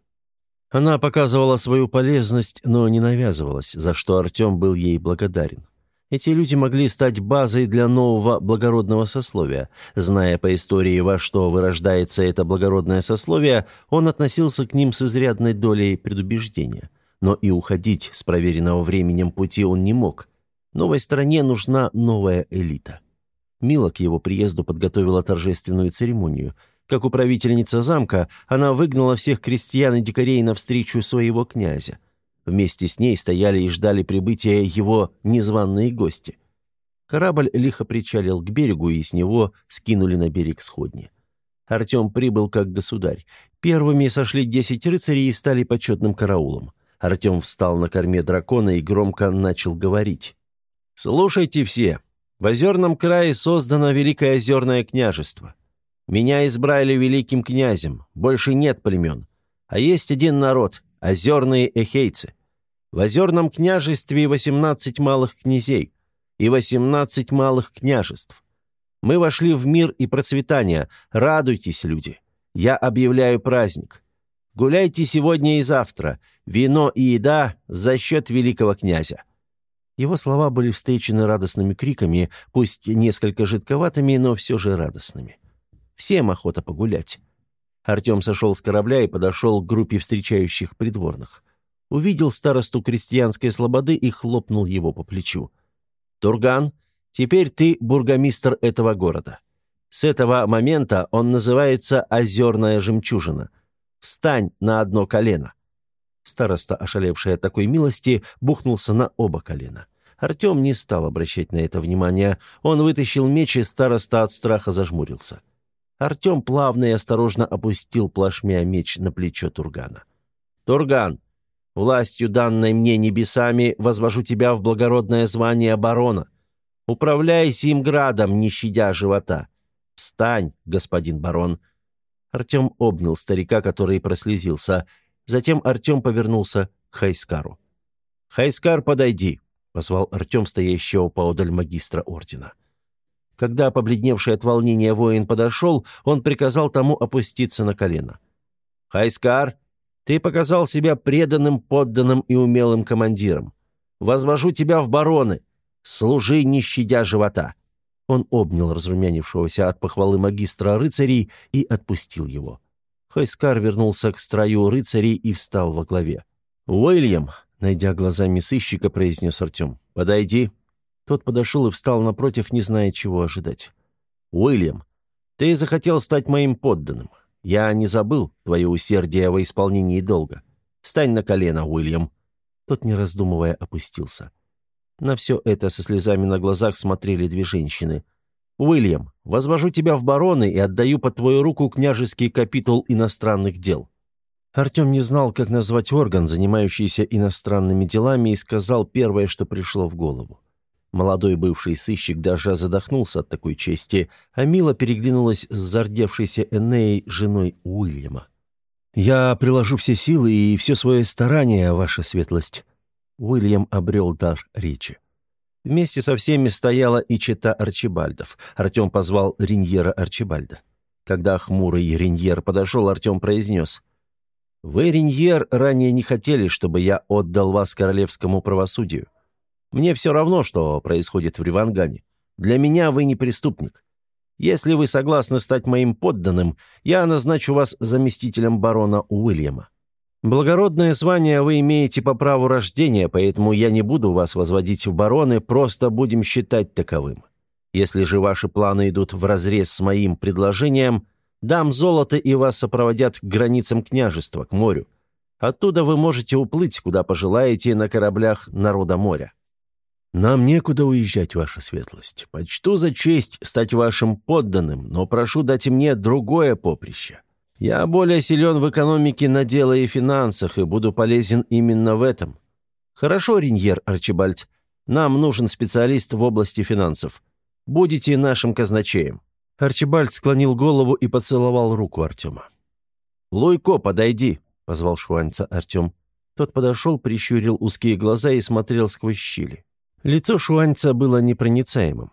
Она показывала свою полезность, но не навязывалась, за что Артем был ей благодарен. Эти люди могли стать базой для нового благородного сословия. Зная по истории, во что вырождается это благородное сословие, он относился к ним с изрядной долей предубеждения. Но и уходить с проверенного временем пути он не мог. Новой стране нужна новая элита. Мила к его приезду подготовила торжественную церемонию. Как управительница замка, она выгнала всех крестьян и дикарей навстречу своего князя. Вместе с ней стояли и ждали прибытия его незваные гости. Корабль лихо причалил к берегу, и с него скинули на берег сходни. Артем прибыл как государь. Первыми сошли десять рыцарей и стали почетным караулом. Артем встал на корме дракона и громко начал говорить. «Слушайте все. В Озерном крае создано Великое Озерное княжество. Меня избрали великим князем. Больше нет племен. А есть один народ озерные эхейцы. В озерном княжестве 18 малых князей и 18 малых княжеств. Мы вошли в мир и процветание. Радуйтесь, люди. Я объявляю праздник. Гуляйте сегодня и завтра. Вино и еда за счет великого князя». Его слова были встречены радостными криками, пусть несколько жидковатыми, но все же радостными. Всем охота погулять. Артем сошел с корабля и подошел к группе встречающих придворных. Увидел старосту крестьянской слободы и хлопнул его по плечу. «Турган, Теперь ты бургомистр этого города. С этого момента он называется «Озерная жемчужина». Встань на одно колено». Староста, ошалевший от такой милости, бухнулся на оба колена. Артем не стал обращать на это внимания. Он вытащил меч, и староста от страха зажмурился. Артем плавно и осторожно опустил плашмя меч на плечо Тургана. «Турган, властью, данной мне небесами, возвожу тебя в благородное звание барона. Управляй Зимградом, не щадя живота. Встань, господин барон». Артем обнял старика, который прослезился. Затем Артем повернулся к Хайскару. «Хайскар, подойди», — позвал Артем, стоящего поодаль магистра ордена. Когда побледневший от волнения воин подошел, он приказал тому опуститься на колено. «Хайскар, ты показал себя преданным, подданным и умелым командиром. Возвожу тебя в бароны. Служи, не щадя живота». Он обнял разрумянившегося от похвалы магистра рыцарей и отпустил его. Хайскар вернулся к строю рыцарей и встал во главе. «Уильям», — найдя глазами сыщика, произнес Артем, — «подойди». Тот подошел и встал напротив, не зная, чего ожидать. «Уильям, ты захотел стать моим подданным. Я не забыл твое усердие во исполнении долга. Встань на колено, Уильям». Тот, не раздумывая, опустился. На все это со слезами на глазах смотрели две женщины. «Уильям, возвожу тебя в бароны и отдаю под твою руку княжеский капитул иностранных дел». Артем не знал, как назвать орган, занимающийся иностранными делами, и сказал первое, что пришло в голову. Молодой бывший сыщик даже задохнулся от такой чести, а Мила переглянулась с зардевшейся Энеей, женой Уильяма. «Я приложу все силы и все свое старание, ваша светлость». Уильям обрел дар речи. Вместе со всеми стояла и чета Арчибальдов. Артем позвал Риньера Арчибальда. Когда хмурый Риньер подошел, Артем произнес. «Вы, Риньер, ранее не хотели, чтобы я отдал вас королевскому правосудию. Мне все равно, что происходит в Ривангане. Для меня вы не преступник. Если вы согласны стать моим подданным, я назначу вас заместителем барона Уильяма. Благородное звание вы имеете по праву рождения, поэтому я не буду вас возводить в бароны, просто будем считать таковым. Если же ваши планы идут вразрез с моим предложением, дам золото и вас сопроводят к границам княжества, к морю. Оттуда вы можете уплыть, куда пожелаете, на кораблях народа моря. Нам некуда уезжать, ваша светлость. Почту за честь стать вашим подданным, но прошу дать мне другое поприще. Я более силен в экономике на дело и финансах и буду полезен именно в этом. Хорошо, Риньер Арчибальд, нам нужен специалист в области финансов. Будете нашим казначеем». Арчибальд склонил голову и поцеловал руку Артема. «Луйко, подойди», — позвал шуанца Артем. Тот подошел, прищурил узкие глаза и смотрел сквозь щели. Лицо шуанца было непроницаемым.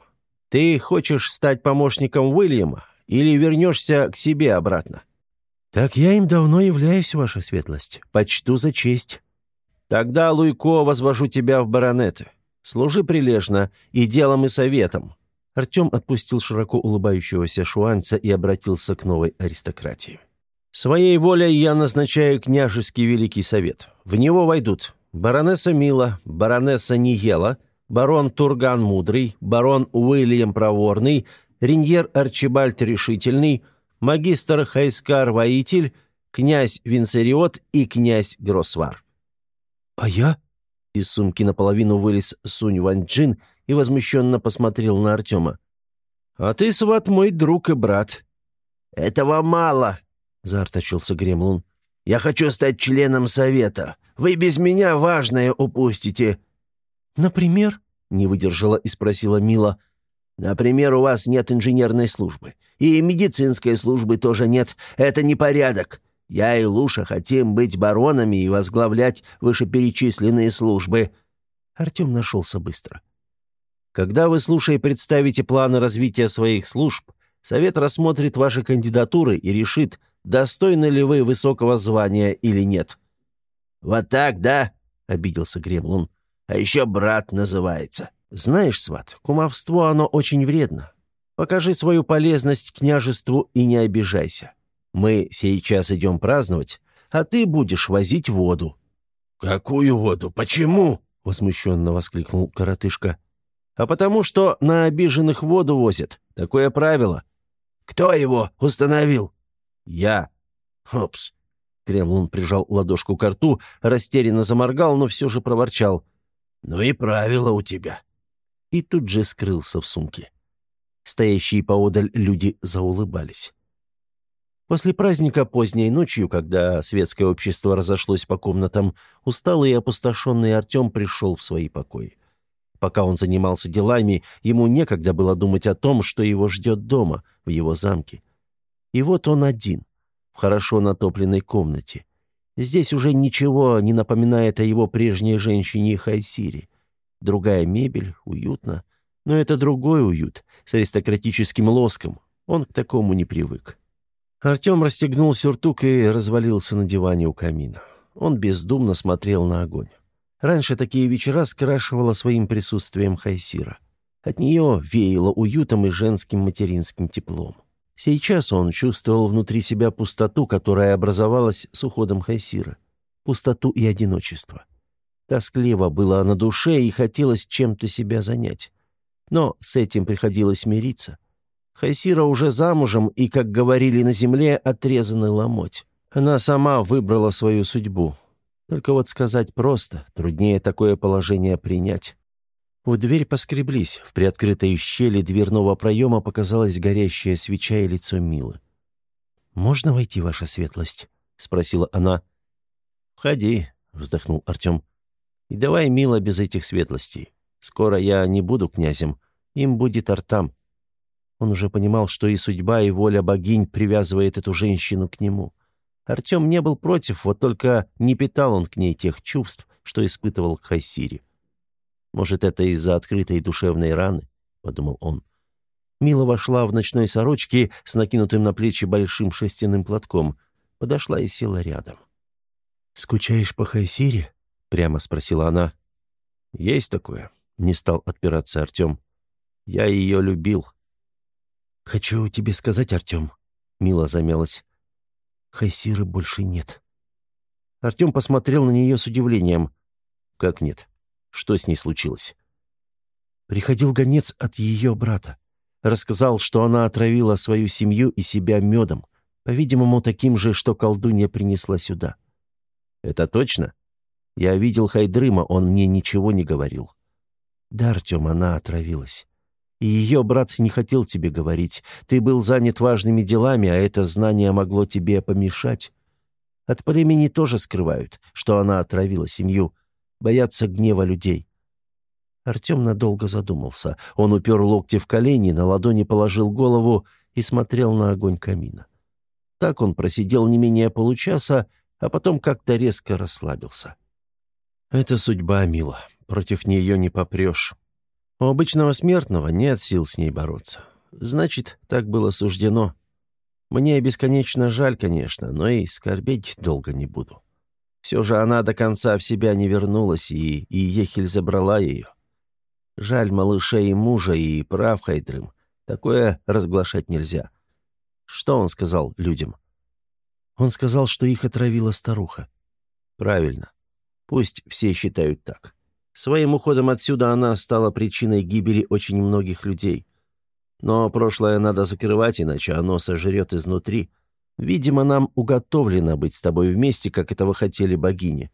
«Ты хочешь стать помощником Уильяма или вернешься к себе обратно?» «Так я им давно являюсь, ваша светлость. Почту за честь». «Тогда, Луйко, возвожу тебя в баронеты. Служи прилежно и делом, и советом». Артем отпустил широко улыбающегося шуанца и обратился к новой аристократии. «Своей волей я назначаю княжеский великий совет. В него войдут баронесса Мила, баронесса Ниела, барон Турган Мудрый, барон Уильям Проворный, Риньер Арчибальд Решительный – магистр Хайскар Воитель, князь Винцериот и князь Гросвар. «А я?» Из сумки наполовину вылез Сунь Ванчжин и возмущенно посмотрел на Артема. «А ты, сват, мой друг и брат». «Этого мало», — заортачился Гремлун. «Я хочу стать членом совета. Вы без меня важное упустите». «Например?» — не выдержала и спросила Мила. «Например, у вас нет инженерной службы. И медицинской службы тоже нет. Это непорядок. Я и Луша хотим быть баронами и возглавлять вышеперечисленные службы». Артем нашелся быстро. «Когда вы, слушай, представите планы развития своих служб, Совет рассмотрит ваши кандидатуры и решит, достойны ли вы высокого звания или нет». «Вот так, да?» — обиделся Гремлун. «А еще брат называется». «Знаешь, сват, кумовство оно очень вредно. Покажи свою полезность княжеству и не обижайся. Мы сейчас идем праздновать, а ты будешь возить воду». «Какую воду? Почему?» — возмущенно воскликнул коротышка. а потому что на обиженных воду возят. Такое правило». «Кто его установил?» «Я». «Опс». Кремлун прижал ладошку к рту, растерянно заморгал, но все же проворчал. «Ну и правило у тебя». И тут же скрылся в сумке. Стоящие поодаль люди заулыбались. После праздника поздней ночью, когда светское общество разошлось по комнатам, усталый и опустошенный Артем пришел в свои покои. Пока он занимался делами, ему некогда было думать о том, что его ждет дома, в его замке. И вот он один, в хорошо натопленной комнате. Здесь уже ничего не напоминает о его прежней женщине Хайсире. Другая мебель, уютно. Но это другой уют, с аристократическим лоском. Он к такому не привык. Артем расстегнул сюртук и развалился на диване у камина. Он бездумно смотрел на огонь. Раньше такие вечера скрашивала своим присутствием Хайсира. От нее веяло уютом и женским материнским теплом. Сейчас он чувствовал внутри себя пустоту, которая образовалась с уходом Хайсира. Пустоту и одиночество. Тоскливо было на душе и хотелось чем-то себя занять. Но с этим приходилось мириться. Хайсира уже замужем и, как говорили на земле, отрезанный ломоть. Она сама выбрала свою судьбу. Только вот сказать просто, труднее такое положение принять. В дверь поскреблись, в приоткрытой щели дверного проема показалась горящая свеча и лицо Милы. «Можно войти, ваша светлость?» — спросила она. «Входи», — вздохнул Артем. «И давай, Мила, без этих светлостей. Скоро я не буду князем, им будет Артам». Он уже понимал, что и судьба, и воля богинь привязывает эту женщину к нему. Артем не был против, вот только не питал он к ней тех чувств, что испытывал к Хайсире. «Может, это из-за открытой душевной раны?» — подумал он. Мила вошла в ночной сорочке с накинутым на плечи большим шерстяным платком. Подошла и села рядом. «Скучаешь по Хайсире?» — прямо спросила она. «Есть такое», — не стал отпираться Артем. «Я ее любил». «Хочу тебе сказать, Артем», — Мила замялась. Хайсиры больше нет. Артем посмотрел на нее с удивлением. «Как нет? Что с ней случилось?» Приходил гонец от ее брата. Рассказал, что она отравила свою семью и себя медом, по-видимому, таким же, что колдунья принесла сюда. «Это точно? Я видел Хайдрыма, он мне ничего не говорил». «Да, Артем, она отравилась. И ее брат не хотел тебе говорить. Ты был занят важными делами, а это знание могло тебе помешать. От племени тоже скрывают, что она отравила семью. Боятся гнева людей. Артем надолго задумался. Он упер локти в колени, на ладони положил голову и смотрел на огонь камина. Так он просидел не менее получаса, а потом как-то резко расслабился. «Это судьба, Мила. Против нее не попрешь. У обычного смертного нет сил с ней бороться. Значит, так было суждено. Мне бесконечно жаль, конечно, но и скорбеть долго не буду. Все же она до конца в себя не вернулась, и, и Ехель забрала ее. Жаль малыша и мужа, и прав Хайдрым. Такое разглашать нельзя. Что он сказал людям? Он сказал, что их отравила старуха. Правильно. Пусть все считают так. Своим уходом отсюда она стала причиной гибели очень многих людей. Но прошлое надо закрывать, иначе оно сожрет изнутри. Видимо, нам уготовлено быть с тобой вместе, как этого хотели богини.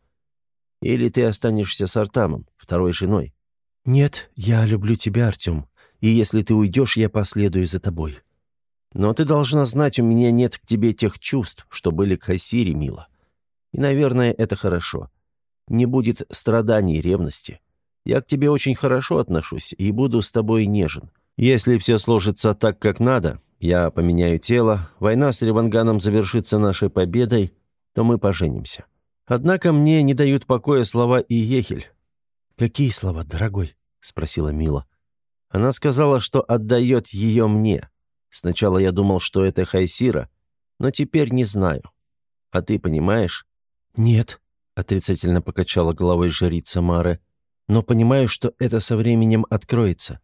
Или ты останешься с Артамом, второй женой. Нет, я люблю тебя, Артем. И если ты уйдешь, я последую за тобой. Но ты должна знать, у меня нет к тебе тех чувств, что были к Хасире, мила. И, наверное, это хорошо не будет страданий и ревности. Я к тебе очень хорошо отношусь и буду с тобой нежен. Если все сложится так, как надо, я поменяю тело, война с Реванганом завершится нашей победой, то мы поженимся. Однако мне не дают покоя слова и Ехель». «Какие слова, дорогой?» — спросила Мила. Она сказала, что отдает ее мне. Сначала я думал, что это Хайсира, но теперь не знаю. А ты понимаешь? «Нет», — отрицательно покачала головой жрица Мары. «Но понимаю, что это со временем откроется.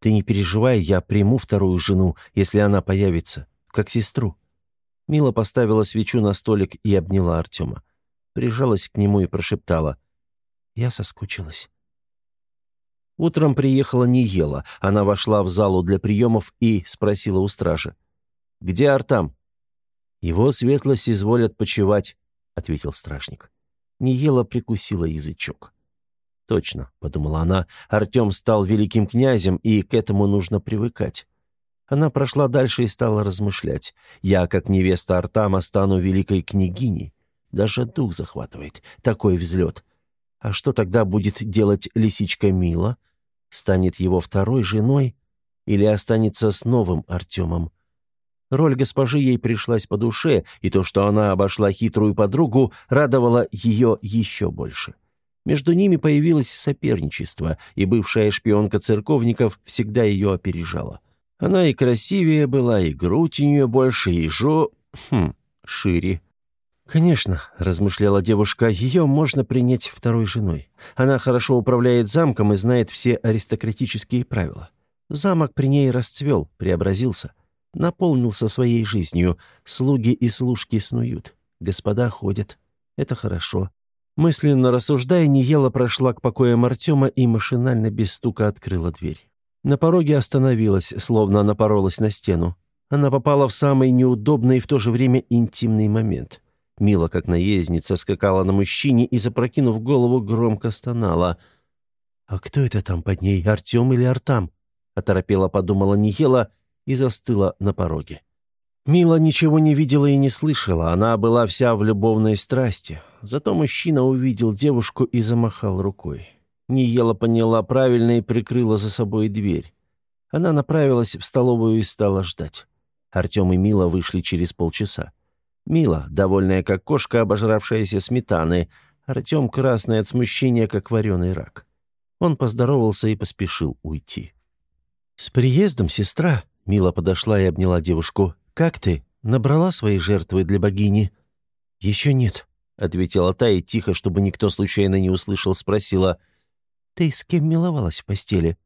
Ты не переживай, я приму вторую жену, если она появится, как сестру». Мила поставила свечу на столик и обняла Артема. Прижалась к нему и прошептала. «Я соскучилась». Утром приехала Ниела. Она вошла в залу для приемов и спросила у стражи. «Где Артам?» «Его светлость изволят почевать», — ответил стражник. Ниела прикусила язычок. «Точно», — подумала она, — «Артем стал великим князем, и к этому нужно привыкать». Она прошла дальше и стала размышлять. «Я, как невеста Артама, стану великой княгиней. Даже дух захватывает. Такой взлет. А что тогда будет делать лисичка Мила? Станет его второй женой? Или останется с новым Артемом? Роль госпожи ей пришлась по душе, и то, что она обошла хитрую подругу, радовало ее еще больше. Между ними появилось соперничество, и бывшая шпионка церковников всегда ее опережала. Она и красивее была, и грудь у нее больше, и жо... Хм, шире. «Конечно», — размышляла девушка, — «ее можно принять второй женой. Она хорошо управляет замком и знает все аристократические правила. Замок при ней расцвел, преобразился, наполнился своей жизнью. Слуги и служки снуют, господа ходят. Это хорошо». Мысленно рассуждая, Ниела прошла к покоям Артема и машинально без стука открыла дверь. На пороге остановилась, словно напоролась на стену. Она попала в самый неудобный и в то же время интимный момент — Мила, как наездница, скакала на мужчине и, запрокинув голову, громко стонала. «А кто это там под ней, Артем или Артам?» — оторопела подумала Нихела и застыла на пороге. Мила ничего не видела и не слышала, она была вся в любовной страсти. Зато мужчина увидел девушку и замахал рукой. Ниела поняла правильно и прикрыла за собой дверь. Она направилась в столовую и стала ждать. Артем и Мила вышли через полчаса. Мила, довольная как кошка, обожравшаяся сметаны. Артем красный от смущения, как вареный рак. Он поздоровался и поспешил уйти. «С приездом, сестра!» — Мила подошла и обняла девушку. «Как ты? Набрала свои жертвы для богини?» «Еще нет», — ответила та и тихо, чтобы никто случайно не услышал, спросила. «Ты с кем миловалась в постели?»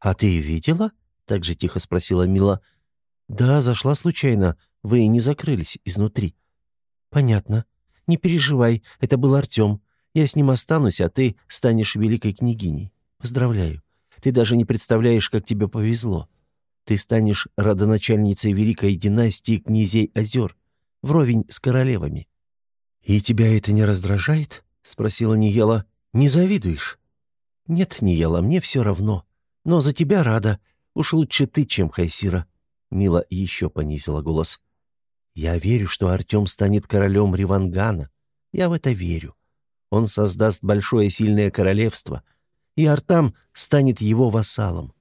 «А ты видела?» — так же тихо спросила Мила. «Да, зашла случайно. Вы не закрылись изнутри». «Понятно. Не переживай, это был Артем. Я с ним останусь, а ты станешь великой княгиней. Поздравляю. Ты даже не представляешь, как тебе повезло. Ты станешь родоначальницей великой династии князей озер, вровень с королевами». «И тебя это не раздражает?» — спросила Ниела. «Не завидуешь?» «Нет, Ниела, мне все равно. Но за тебя рада. Уж лучше ты, чем Хайсира». Мила еще понизила голос. Я верю, что Артем станет королем Ривангана. Я в это верю. Он создаст большое сильное королевство, и Артам станет его вассалом.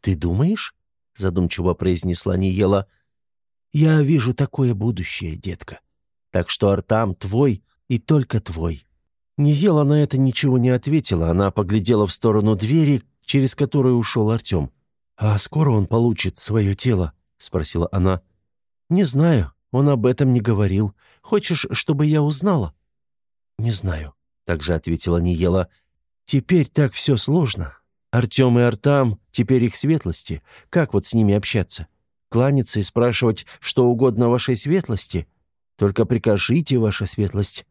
«Ты думаешь?» — задумчиво произнесла Ниела. «Я вижу такое будущее, детка. Так что Артам твой и только твой». Ниела на это ничего не ответила, она поглядела в сторону двери, через которую ушел Артем. «А скоро он получит свое тело?» — спросила она. «Не знаю. Он об этом не говорил. Хочешь, чтобы я узнала?» «Не знаю», — также ответила Ниела. «Теперь так все сложно. Артем и Артам, теперь их светлости. Как вот с ними общаться? Кланяться и спрашивать что угодно вашей светлости? Только прикажите, ваша светлость».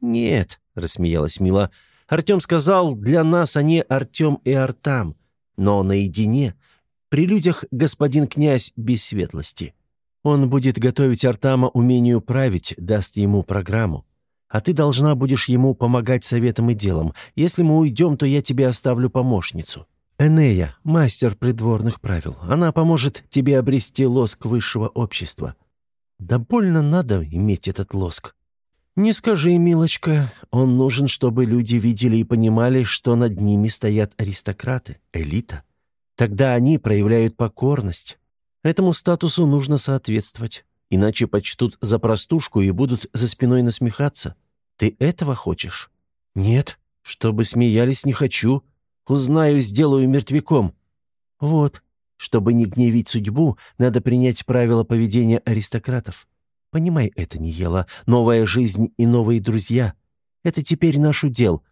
«Нет», — рассмеялась Мила. «Артем сказал, для нас они Артем и Артам, но наедине, при людях господин князь без светлости». Он будет готовить Артама умению править, даст ему программу. А ты должна будешь ему помогать советом и делом. Если мы уйдем, то я тебе оставлю помощницу. Энея, мастер придворных правил. Она поможет тебе обрести лоск высшего общества. Да больно надо иметь этот лоск. Не скажи, милочка, он нужен, чтобы люди видели и понимали, что над ними стоят аристократы, элита. Тогда они проявляют покорность, Этому статусу нужно соответствовать, иначе почтут за простушку и будут за спиной насмехаться. Ты этого хочешь? Нет, чтобы смеялись не хочу. Узнаю, сделаю мертвяком. Вот, чтобы не гневить судьбу, надо принять правила поведения аристократов. Понимай это, Ниела, новая жизнь и новые друзья. Это теперь наш удел.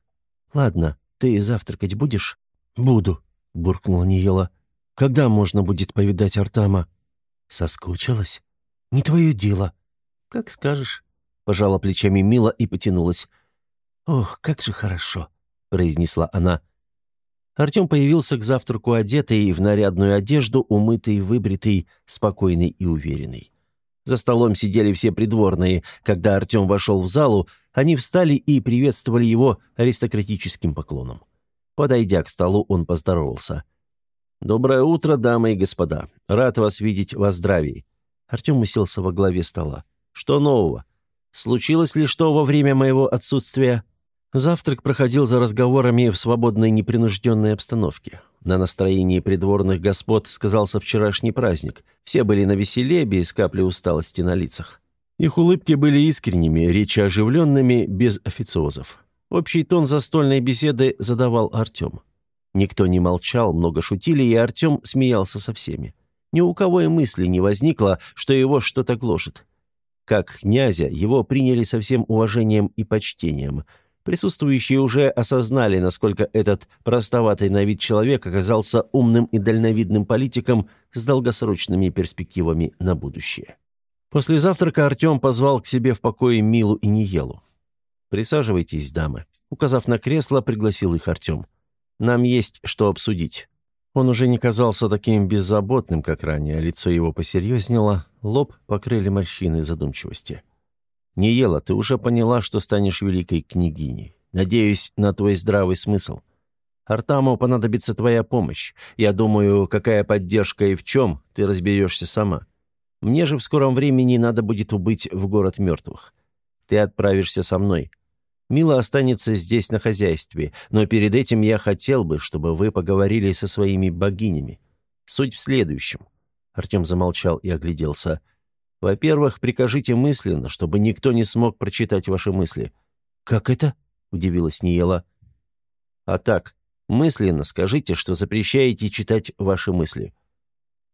Ладно, ты завтракать будешь? Буду, буркнула Ниела. Когда можно будет повидать Артама?» «Соскучилась? Не твое дело». «Как скажешь», — пожала плечами Мила и потянулась. «Ох, как же хорошо», — произнесла она. Артем появился к завтраку одетый в нарядную одежду, умытый, выбритый, спокойный и уверенный. За столом сидели все придворные. Когда Артем вошел в залу, они встали и приветствовали его аристократическим поклоном. Подойдя к столу, он поздоровался. «Доброе утро, дамы и господа. Рад вас видеть во здравии». Артем уселся во главе стола. «Что нового? Случилось ли что во время моего отсутствия?» Завтрак проходил за разговорами в свободной непринужденной обстановке. На настроении придворных господ сказался вчерашний праздник. Все были на веселе, без капли усталости на лицах. Их улыбки были искренними, речи оживленными, без официозов. Общий тон застольной беседы задавал Артем. Никто не молчал, много шутили, и Артем смеялся со всеми. Ни у кого и мысли не возникло, что его что-то гложет. Как князя, его приняли со всем уважением и почтением – Присутствующие уже осознали, насколько этот простоватый на вид человек оказался умным и дальновидным политиком с долгосрочными перспективами на будущее. После завтрака Артем позвал к себе в покое Милу и Ниелу. «Присаживайтесь, дамы». Указав на кресло, пригласил их Артем. «Нам есть что обсудить». Он уже не казался таким беззаботным, как ранее, лицо его посерьезнело, лоб покрыли морщины задумчивости. Не ела, ты уже поняла, что станешь великой княгиней. Надеюсь на твой здравый смысл. Артаму понадобится твоя помощь. Я думаю, какая поддержка и в чем, ты разберешься сама. Мне же в скором времени надо будет убыть в город мертвых. Ты отправишься со мной. Мила останется здесь на хозяйстве, но перед этим я хотел бы, чтобы вы поговорили со своими богинями. Суть в следующем». Артем замолчал и огляделся – во-первых, прикажите мысленно, чтобы никто не смог прочитать ваши мысли». «Как это?» — удивилась Ниела. «А так, мысленно скажите, что запрещаете читать ваши мысли».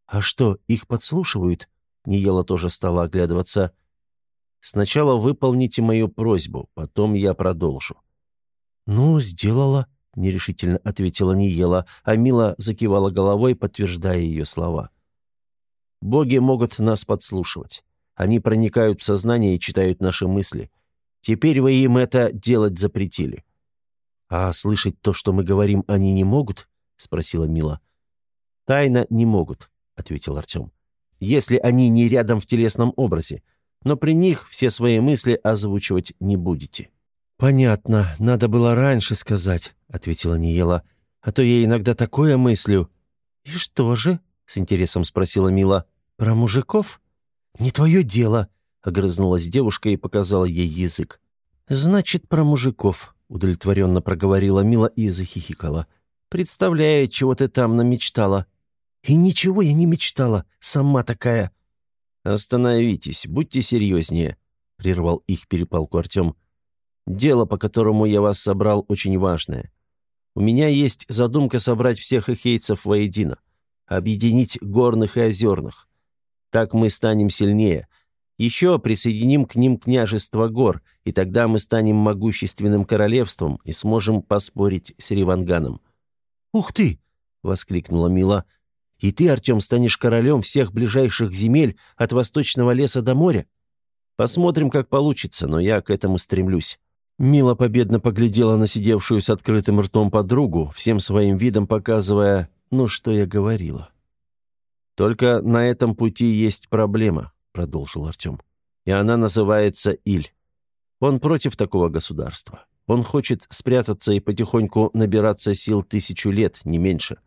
«А что, их подслушивают?» Ниела тоже стала оглядываться. «Сначала выполните мою просьбу, потом я продолжу». «Ну, сделала», — нерешительно ответила Ниела, а Мила закивала головой, подтверждая ее слова. Боги могут нас подслушивать. Они проникают в сознание и читают наши мысли. Теперь вы им это делать запретили». «А слышать то, что мы говорим, они не могут?» — спросила Мила. «Тайно не могут», — ответил Артем. «Если они не рядом в телесном образе. Но при них все свои мысли озвучивать не будете». «Понятно. Надо было раньше сказать», — ответила Ниела. «А то я иногда такое мыслю». «И что же?» — с интересом спросила Мила. «Про мужиков?» «Не твое дело», — огрызнулась девушка и показала ей язык. «Значит, про мужиков», — удовлетворенно проговорила Мила и захихикала. «Представляю, чего ты там намечтала». «И ничего я не мечтала, сама такая». «Остановитесь, будьте серьезнее», — прервал их перепалку Артем. «Дело, по которому я вас собрал, очень важное. У меня есть задумка собрать всех эхейцев воедино объединить горных и озерных. Так мы станем сильнее. Еще присоединим к ним княжество гор, и тогда мы станем могущественным королевством и сможем поспорить с Риванганом». «Ух ты!» — воскликнула Мила. «И ты, Артем, станешь королем всех ближайших земель от восточного леса до моря?» «Посмотрим, как получится, но я к этому стремлюсь». Мила победно поглядела на сидевшую с открытым ртом подругу, всем своим видом показывая ну, что я говорила. «Только на этом пути есть проблема», — продолжил Артем. «И она называется Иль. Он против такого государства. Он хочет спрятаться и потихоньку набираться сил тысячу лет, не меньше».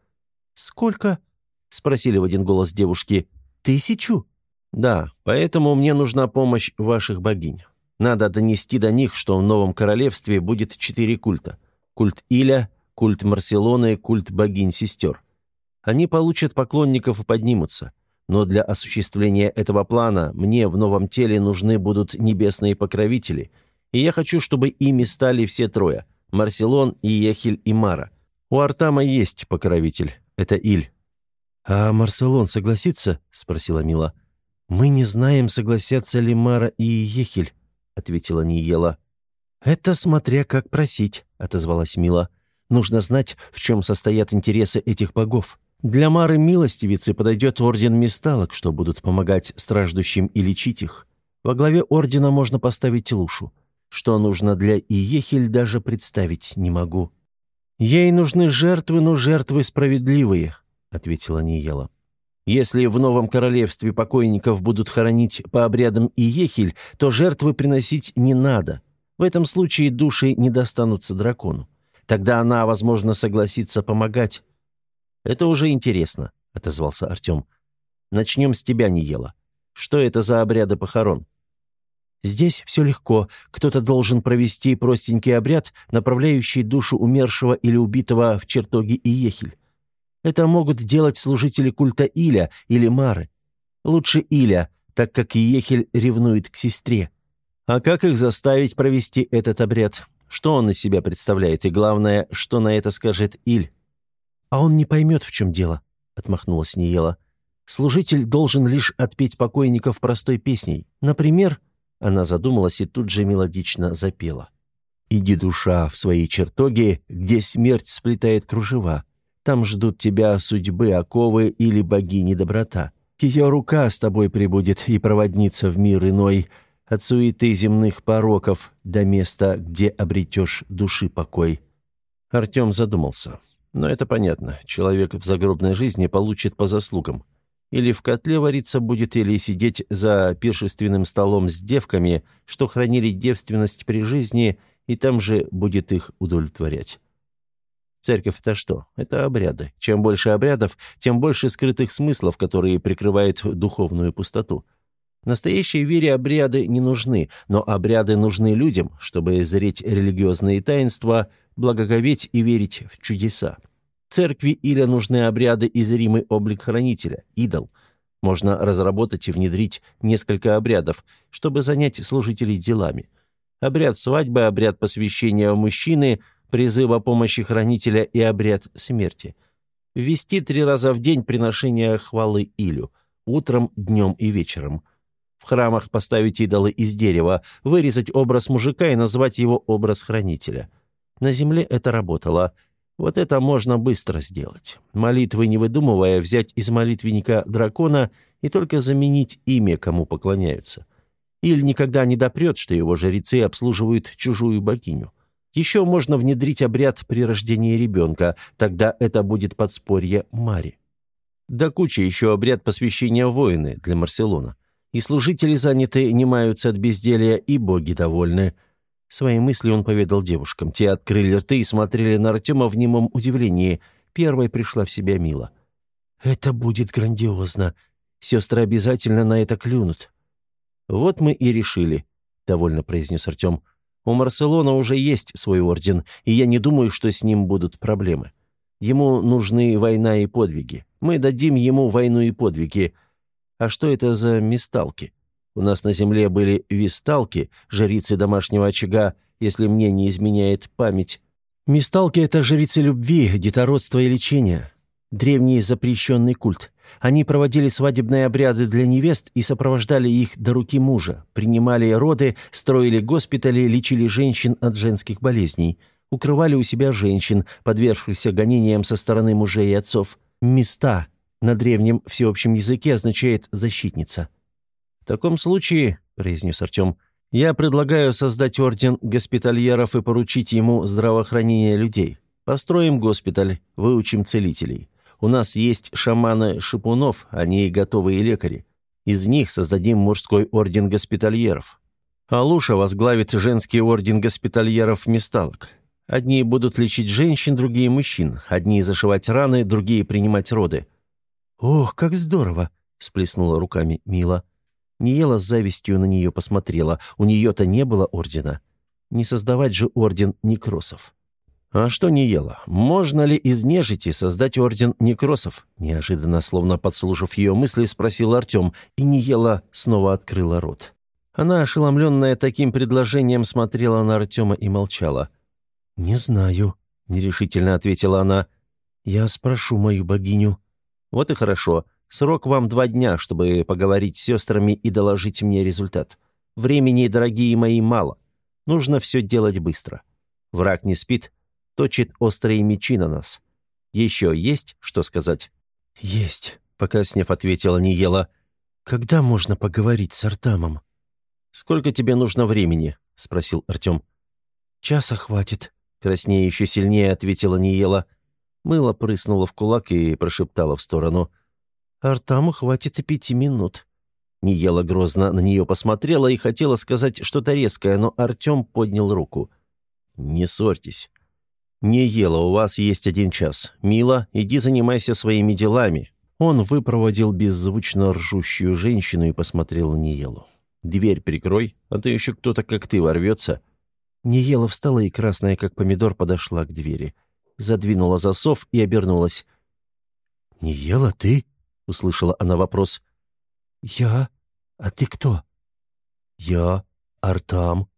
«Сколько?» — спросили в один голос девушки. «Тысячу?» «Да, поэтому мне нужна помощь ваших богинь. Надо донести до них, что в новом королевстве будет четыре культа. Культ Иля, культ Марселоны, культ богинь-сестер. Они получат поклонников и поднимутся. Но для осуществления этого плана мне в новом теле нужны будут небесные покровители, и я хочу, чтобы ими стали все трое – Марселон, Иехиль и Мара. У Артама есть покровитель – это Иль». «А Марселон согласится?» – спросила Мила. «Мы не знаем, согласятся ли Мара и Иехиль», – ответила Ниела. «Это смотря как просить», – отозвалась Мила. «Нужно знать, в чем состоят интересы этих богов. Для Мары Милостивицы подойдет орден Месталок, что будут помогать страждущим и лечить их. Во главе ордена можно поставить Лушу. Что нужно для Иехель, даже представить не могу. «Ей нужны жертвы, но жертвы справедливые», — ответила Ниела. «Если в новом королевстве покойников будут хоронить по обрядам Иехель, то жертвы приносить не надо. В этом случае души не достанутся дракону. Тогда она, возможно, согласится помогать». «Это уже интересно», — отозвался Артем. «Начнем с тебя, Ниела. Что это за обряды похорон?» Здесь все легко. Кто-то должен провести простенький обряд, направляющий душу умершего или убитого в чертоги Иехель. Это могут делать служители культа Иля или Мары. Лучше Иля, так как Иехель ревнует к сестре. А как их заставить провести этот обряд? Что он из себя представляет? И главное, что на это скажет Иль? «А он не поймет, в чем дело», — отмахнулась Ниела. «Служитель должен лишь отпеть покойников простой песней. Например, она задумалась и тут же мелодично запела. «Иди, душа, в свои чертоги, где смерть сплетает кружева. Там ждут тебя судьбы, оковы или богини доброта. Ее рука с тобой прибудет и проводница в мир иной, от суеты земных пороков до места, где обретешь души покой». Артем задумался. Но это понятно. Человек в загробной жизни получит по заслугам. Или в котле вариться будет, или сидеть за пиршественным столом с девками, что хранили девственность при жизни, и там же будет их удовлетворять. Церковь – это что? Это обряды. Чем больше обрядов, тем больше скрытых смыслов, которые прикрывают духовную пустоту. Настоящей вере обряды не нужны, но обряды нужны людям, чтобы зреть религиозные таинства, благоговеть и верить в чудеса. Церкви или нужны обряды и зримый облик хранителя, идол. Можно разработать и внедрить несколько обрядов, чтобы занять служителей делами. Обряд свадьбы, обряд посвящения мужчины, призыва помощи хранителя и обряд смерти. Ввести три раза в день приношение хвалы Илю, утром, днем и вечером. В храмах поставить идолы из дерева, вырезать образ мужика и назвать его образ хранителя. На земле это работало – вот это можно быстро сделать. Молитвы не выдумывая, взять из молитвенника дракона и только заменить имя, кому поклоняются. Иль никогда не допрет, что его жрецы обслуживают чужую богиню. Еще можно внедрить обряд при рождении ребенка, тогда это будет подспорье Мари. Да куча еще обряд посвящения воины для Марселона. И служители заняты, не маются от безделья, и боги довольны – Свои мысли он поведал девушкам. Те открыли рты и смотрели на Артема в немом удивлении. Первой пришла в себя Мила. «Это будет грандиозно. Сестры обязательно на это клюнут». «Вот мы и решили», — довольно произнес Артем. «У Марселона уже есть свой орден, и я не думаю, что с ним будут проблемы. Ему нужны война и подвиги. Мы дадим ему войну и подвиги. А что это за мисталки?» У нас на земле были висталки, жрицы домашнего очага, если мне не изменяет память. Мисталки — это жрицы любви, детородства и лечения. Древний запрещенный культ. Они проводили свадебные обряды для невест и сопровождали их до руки мужа, принимали роды, строили госпитали, лечили женщин от женских болезней, укрывали у себя женщин, подвергшихся гонениям со стороны мужей и отцов. «Места» на древнем всеобщем языке означает «защитница». «В таком случае», — произнес Артем, — «я предлагаю создать орден госпитальеров и поручить ему здравоохранение людей. Построим госпиталь, выучим целителей. У нас есть шаманы шипунов, они готовые лекари. Из них создадим мужской орден госпитальеров. Алуша возглавит женский орден госпитальеров-месталок. Одни будут лечить женщин, другие – мужчин. Одни зашивать раны, другие – принимать роды». «Ох, как здорово!» – всплеснула руками Мила. Ниела с завистью на нее посмотрела. У нее-то не было ордена. Не создавать же орден некросов. «А что Ниела? Можно ли из нежити создать орден некросов?» Неожиданно, словно подслушав ее мысли, спросил Артем, и Ниела снова открыла рот. Она, ошеломленная таким предложением, смотрела на Артема и молчала. «Не знаю», — нерешительно ответила она. «Я спрошу мою богиню». «Вот и хорошо. Срок вам два дня, чтобы поговорить с сестрами и доложить мне результат. Времени, дорогие мои, мало. Нужно все делать быстро. Враг не спит, точит острые мечи на нас. Еще есть что сказать?» «Есть», — покраснев, ответила Ниела. «Когда можно поговорить с Артамом?» «Сколько тебе нужно времени?» — спросил Артем. «Часа хватит», Краснее еще сильнее ответила Ниела. Мыло прыснула в кулак и прошептала в сторону. «Артаму хватит и пяти минут». Ниела грозно на нее посмотрела и хотела сказать что-то резкое, но Артем поднял руку. «Не ссорьтесь. Не ела, у вас есть один час. Мила, иди занимайся своими делами». Он выпроводил беззвучно ржущую женщину и посмотрел на Ниелу. «Дверь прикрой, а то еще кто-то, как ты, ворвется». Ниела встала и, красная как помидор, подошла к двери. Задвинула засов и обернулась. «Ниела, ты?» — услышала она вопрос. «Я? А ты кто?» «Я? Артам?»